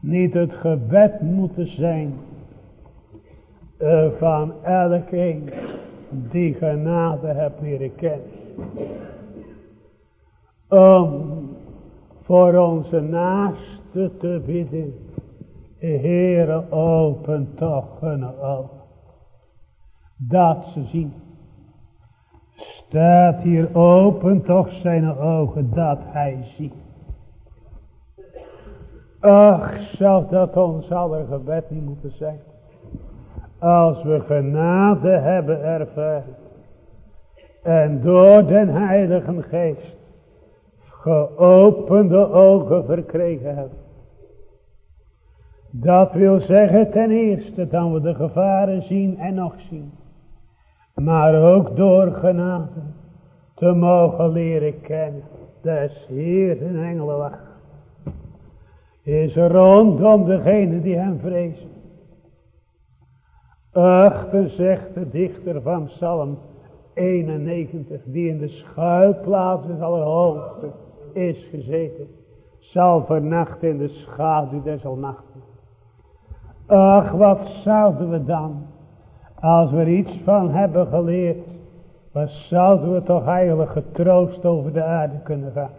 niet het gebed moeten zijn uh, van elkeen die genade hebt leren kennen. Om voor onze naaste te bidden. Heere open toch hun ogen. Dat ze zien Staat hier open toch zijn ogen dat hij ziet. Ach, zou dat ons aller gebed niet moeten zijn. Als we genade hebben ervaren. En door den heilige geest. Geopende ogen verkregen hebben. Dat wil zeggen ten eerste dat we de gevaren zien en nog zien maar ook door genade te mogen leren kennen. Des Heeren engelenwacht is rondom degene die hem vrezen. Achter zegt de dichter van Psalm 91, die in de schuilplaats des Allerhoogste is gezeten, zal vernachten in de schaduw des Alnachten. Ach, wat zouden we dan als we er iets van hebben geleerd. Wat zouden we toch eigenlijk getroost over de aarde kunnen gaan.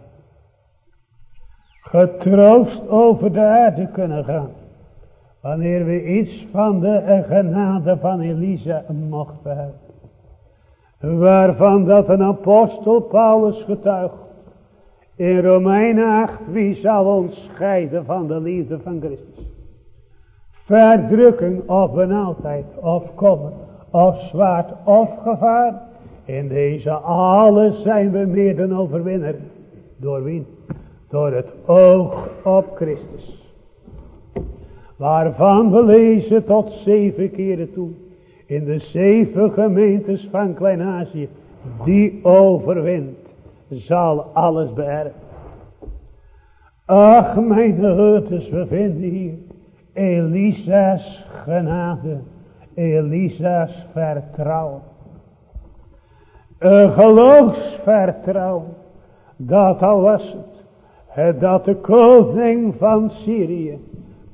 Getroost over de aarde kunnen gaan. Wanneer we iets van de genade van Elisa mochten hebben. Waarvan dat een apostel Paulus getuigt. In Romeinen 8, wie zal ons scheiden van de liefde van Christus? Verdrukking of benauwdheid of kommer of zwaard of gevaar. In deze alles zijn we meer dan overwinnaar. Door wie? Door het oog op Christus. Waarvan we lezen tot zeven keren toe. In de zeven gemeentes van Klein-Azië. Die overwint. Zal alles beërven. Ach mijn hurters, we vinden hier Elisa's genade. Elisa's vertrouwen. Een geloofsvertrouwen. Dat al was het. Dat de koning van Syrië.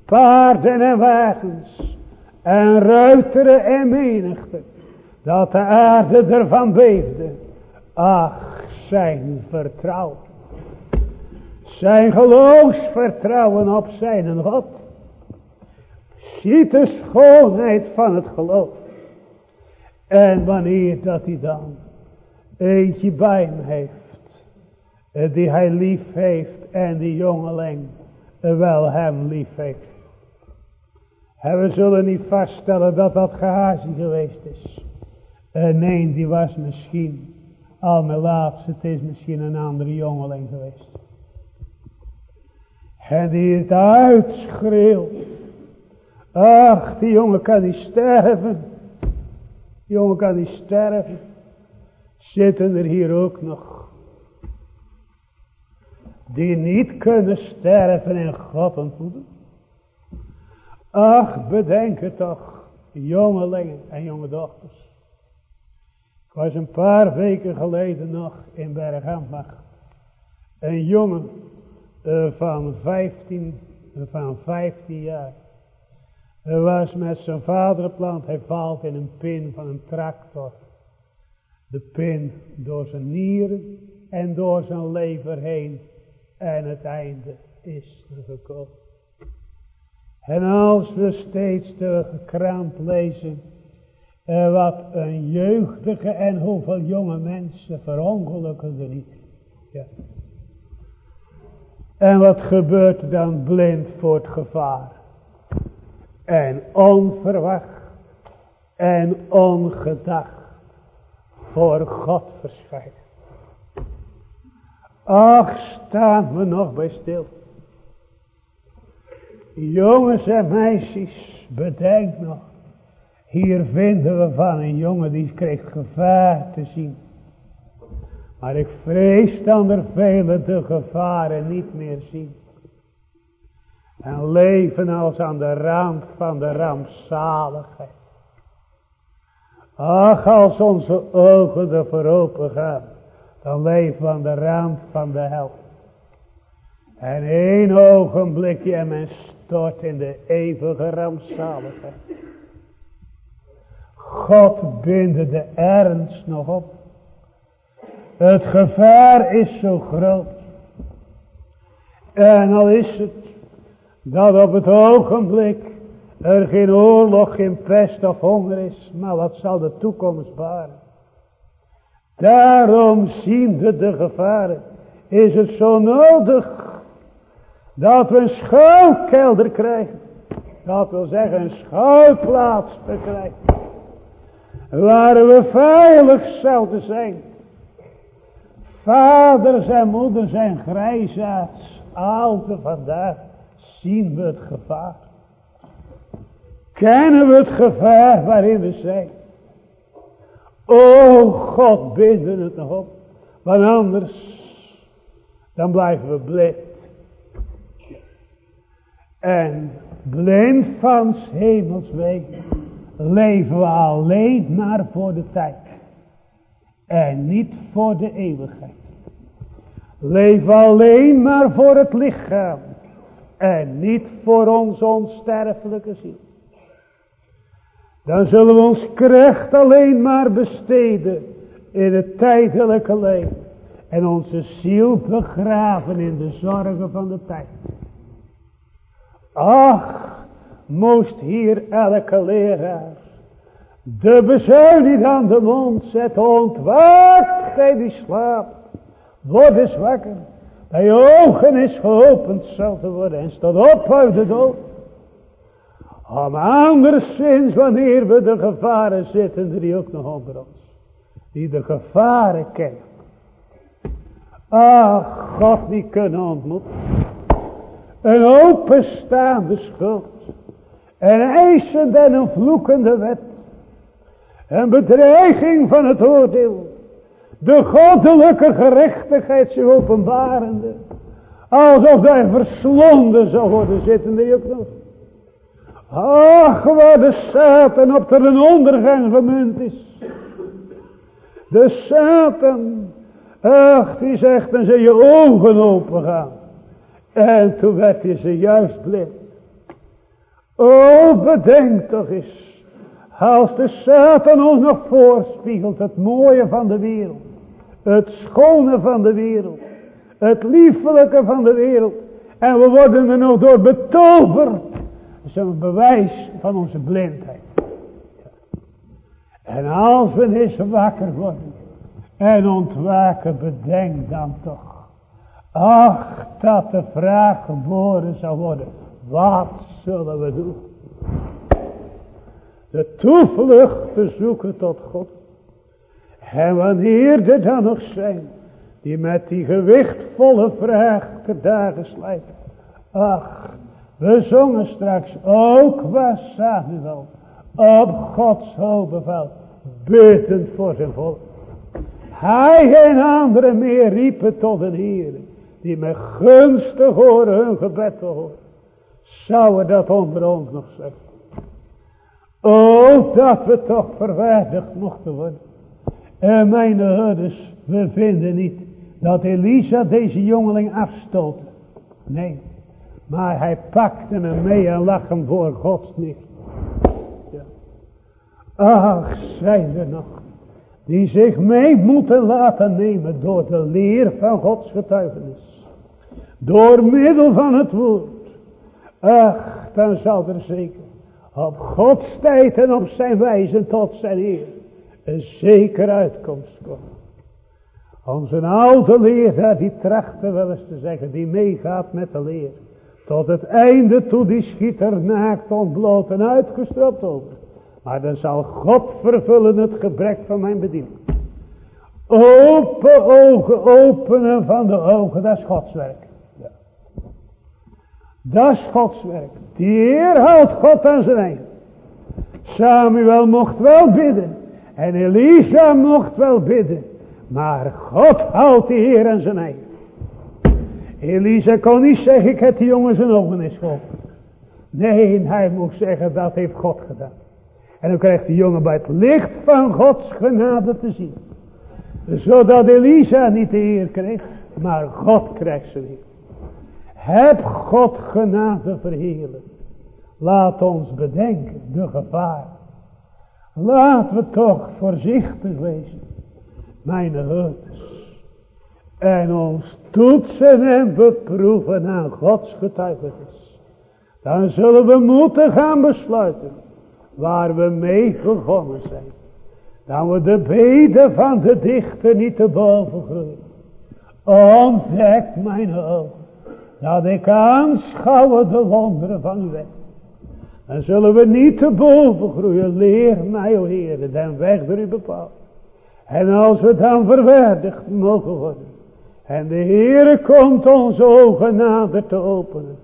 Paarden en wagens. En ruiteren en menigte. Dat de aarde ervan beefde. Ach, zijn vertrouwen. Zijn geloofsvertrouwen op zijn God. Ziet de schoonheid van het geloof. En wanneer dat hij dan eentje bij hem heeft. Eh, die hij lief heeft en die jongeling wel hem lief heeft. We zullen niet vaststellen dat dat gehazi geweest is. Eh, nee, die was misschien al mijn laatste. Het is misschien een andere jongeling geweest. En die het uitschreeuwt Ach, die jongen kan niet sterven. Die jongen kan niet sterven. Zitten er hier ook nog. Die niet kunnen sterven en God ontmoeten. Ach, bedenk het toch, jongelingen en jonge dochters. Ik was een paar weken geleden nog in Bergambacht. Een jongen uh, van 15, uh, van 15 jaar. Hij was met zijn vader plant. Hij valt in een pin van een tractor. De pin door zijn nieren en door zijn lever heen. En het einde is er gekomen. En als we steeds de krant lezen. Uh, wat een jeugdige en hoeveel jonge mensen verongelukken er niet. En wat gebeurt dan blind voor het gevaar? En onverwacht en ongedacht voor God verschijnt. Ach, staan we nog bij stil. Jongens en meisjes, bedenk nog. Hier vinden we van een jongen die kreeg gevaar te zien. Maar ik vrees dan er vele de gevaren niet meer zien. En leven als aan de rand van de rampzaligheid. Ach, als onze ogen ervoor open gaan, dan leven we aan de rand van de hel. En één ogenblikje en men stort in de eeuwige rampzaligheid. God binde de ernst nog op. Het gevaar is zo groot. En al is het dat op het ogenblik er geen oorlog, geen pest of honger is. Maar wat zal de toekomst baren? Daarom ziende de gevaren is het zo nodig dat we een schuilkelder krijgen. Dat wil zeggen een schuilplaats krijgen. Waar we veilig zouden zijn. Vaders en moeders en grijsaards, oude vandaag, zien we het gevaar. Kennen we het gevaar waarin we zijn. O God, binden het nog op. Want anders, dan blijven we blind. En blind van hemels wegen, leven we alleen maar voor de tijd. En niet voor de eeuwigheid. Leef alleen maar voor het lichaam. En niet voor ons onsterfelijke ziel. Dan zullen we ons kracht alleen maar besteden in het tijdelijke leven. En onze ziel begraven in de zorgen van de tijd. Ach, moest hier elke leraar de bezuin niet aan de mond zetten. Ontwaakt gij die slaapt. Word eens wakker. Dat ogen is geopend zal te worden. En staat op uit de dood. Om anderszins wanneer we de gevaren zitten. Die ook nog onder ons. Die de gevaren kennen. Ach, God niet kunnen ontmoeten. Een openstaande schuld. Een eisende en een vloekende wet. Een bedreiging van het oordeel. De goddelijke gerechtigheid zich openbarende. Alsof hij verslonden zou worden zitten ook nog. Ach, waar de Satan op ter een ondergang gemunt is. De Satan. Ach, die zegt dan zijn je ogen open gaan. En toen werd hij ze juist blind. O, bedenk toch eens. Als de Satan ons nog voorspiegelt het mooie van de wereld. Het schone van de wereld. Het liefelijke van de wereld. En we worden er nog door betoverd. Dat is een bewijs van onze blindheid. En als we eens wakker worden. En ontwaken, bedenk dan toch. Ach, dat de vraag geboren zou worden. Wat zullen we doen? De toevlucht te zoeken tot God. En wanneer er dan nog zijn. Die met die gewichtvolle vraag te dagen slijten. Ach, We zongen straks ook was Samuel op Gods hoogbevel, beutend voor zijn volk. Hij en anderen meer riepen tot een Heer, die met gunstig horen hun gebed te horen. Zou dat onder ons nog zeggen? Oh, dat we toch verwaardigd mochten worden. En mijn herders, we vinden niet dat Elisa deze jongeling afstootte. Nee, maar hij pakte hem mee en lag hem voor Gods neer. Ja. Ach, zijn er nog die zich mee moeten laten nemen door de leer van Gods getuigenis. Door middel van het woord. Ach, dan zal er zeker op Gods tijd en op zijn wijze tot zijn Heer een zeker uitkomst komen. Onze oude leraar die trachtte wel eens te zeggen, die meegaat met de leer. Tot het einde toe die schieter naakt ontbloot en uitgestrapt over. Maar dan zal God vervullen het gebrek van mijn bediening. Open ogen, openen van de ogen, dat is Gods werk. Ja. Dat is Gods werk. Die Heer houdt God aan zijn eigen. Samuel mocht wel bidden. En Elisa mocht wel bidden. Maar God houdt de Heer aan zijn eigen. Elisa kon niet zeggen, ik heb die jongen zijn ogen eens geholpen. Nee, hij moest zeggen, dat heeft God gedaan. En dan krijgt de jongen bij het licht van Gods genade te zien. Zodat Elisa niet de eer kreeg, maar God krijgt ze weer. Heb God genade verheerlijk. Laat ons bedenken de gevaar. Laten we toch voorzichtig wezen. Mijn herders. En ons toetsen en beproeven aan Gods getuigenis. Dan zullen we moeten gaan besluiten waar we mee begonnen zijn. Dan we de beden van de dichter niet te boven groeien. Ontdek mijn ogen. Dat ik aanschouwen de wonderen van uw weg. Dan zullen we niet te boven groeien. Leer mij, o Heer, den weg door u bepaald. En als we dan verwaardigd mogen worden. En de Heere komt onze ogen nader te openen.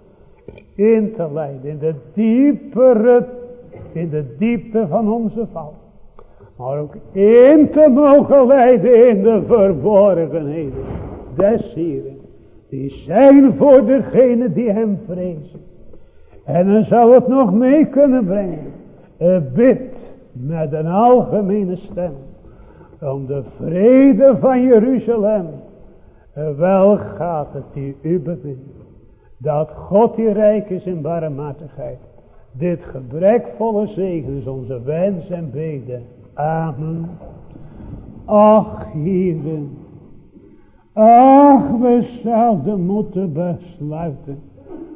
In te leiden in de diepere in de diepte van onze val. Maar ook in te mogen leiden in de verborgenheden des Heren. Die zijn voor degene die hem vrezen. En dan zou het nog mee kunnen brengen. Een bid met een algemene stem. Om de vrede van Jeruzalem. Wel gaat het die u bevindt. Dat God die rijk is in barmhartigheid dit gebrekvolle zegen is onze wens en beden. Amen. Ach, heren. Ach, we zouden moeten besluiten.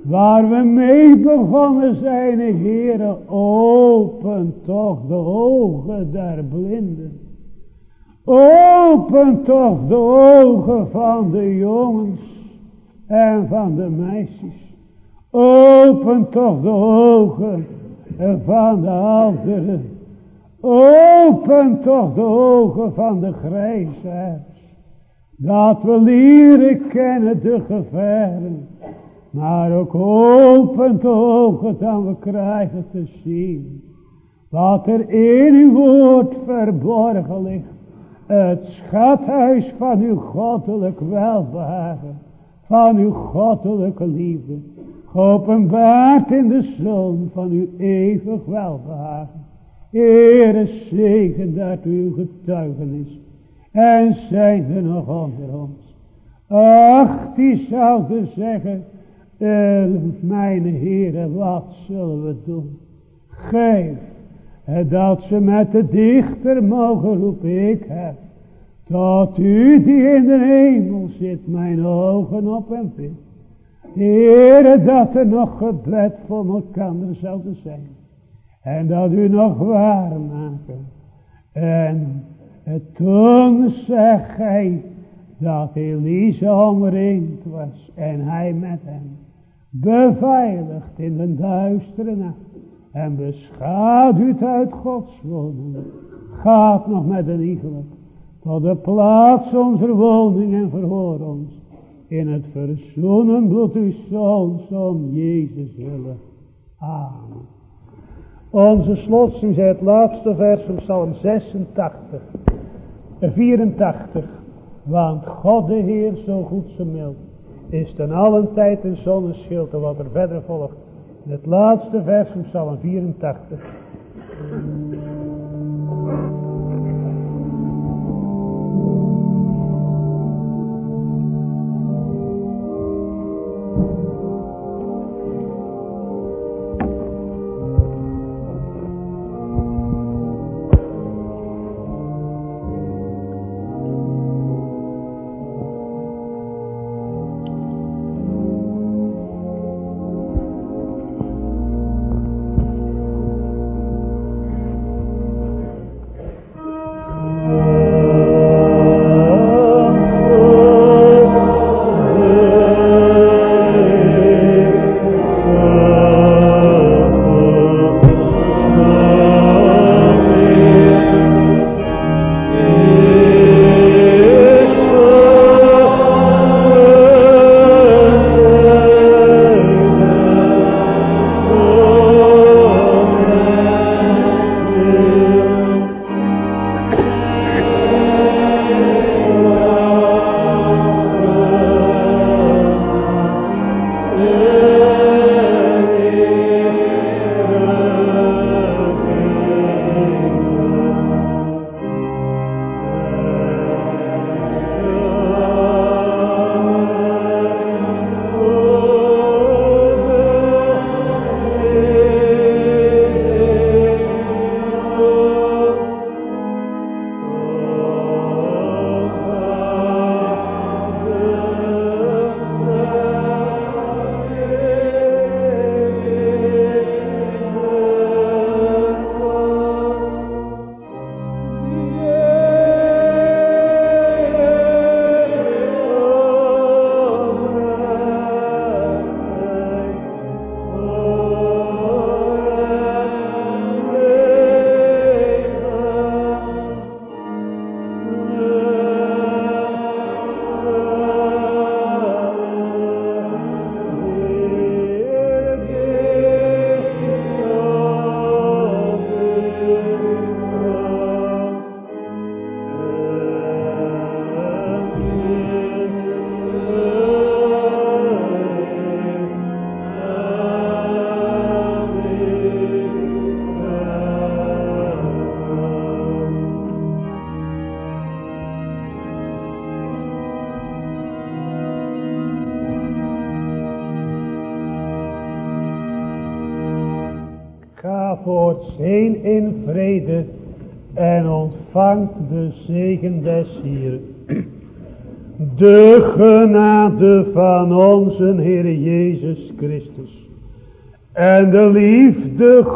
Waar we mee begonnen zijn, heren, open toch de ogen der blinden. Open toch de ogen van de jongens en van de meisjes. Open toch de ogen van de ouderen. Open toch de ogen van de grijsaars. Dat we leren kennen de gevaren. Maar ook open de ogen dat we krijgen te zien. Wat er in uw woord verborgen ligt. Het schathuis van uw goddelijk welbehagen. Van uw goddelijke liefde geopenbaard in de zon van uw eeuwig welbehagen. Heere, zegen dat uw getuigenis. En zijn er nog onder ons. Ach, die zouden zeggen, eh, mijn heren, wat zullen we doen? Geef, dat ze met de dichter mogen roepen, ik heb. Tot u die in de hemel zit, mijn ogen op en vindt. Heere, dat er nog gebed voor elkaar zouden zijn. En dat u nog waar maken. En toen zeg hij dat Elise omringd was en hij met hem. Beveiligd in de duistere nacht. En beschaduwd uit Gods woning. Gaat nog met een iegelijk tot de plaats onze woning en verhoor ons. in het verzoenen bloed uw zoons om Jezus willen. Amen. Onze slotsing is het laatste vers van Psalm 86, 84. Want God de Heer, zo goed zo mild, is ten allen tijd een zonneschild. En wat er verder volgt. Het laatste vers van Psalm 84.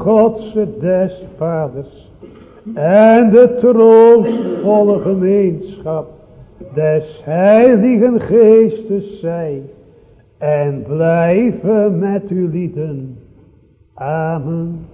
Godse des Vaders en de troostvolle gemeenschap des Heiligen Geestes zij en blijven met u lieden. Amen.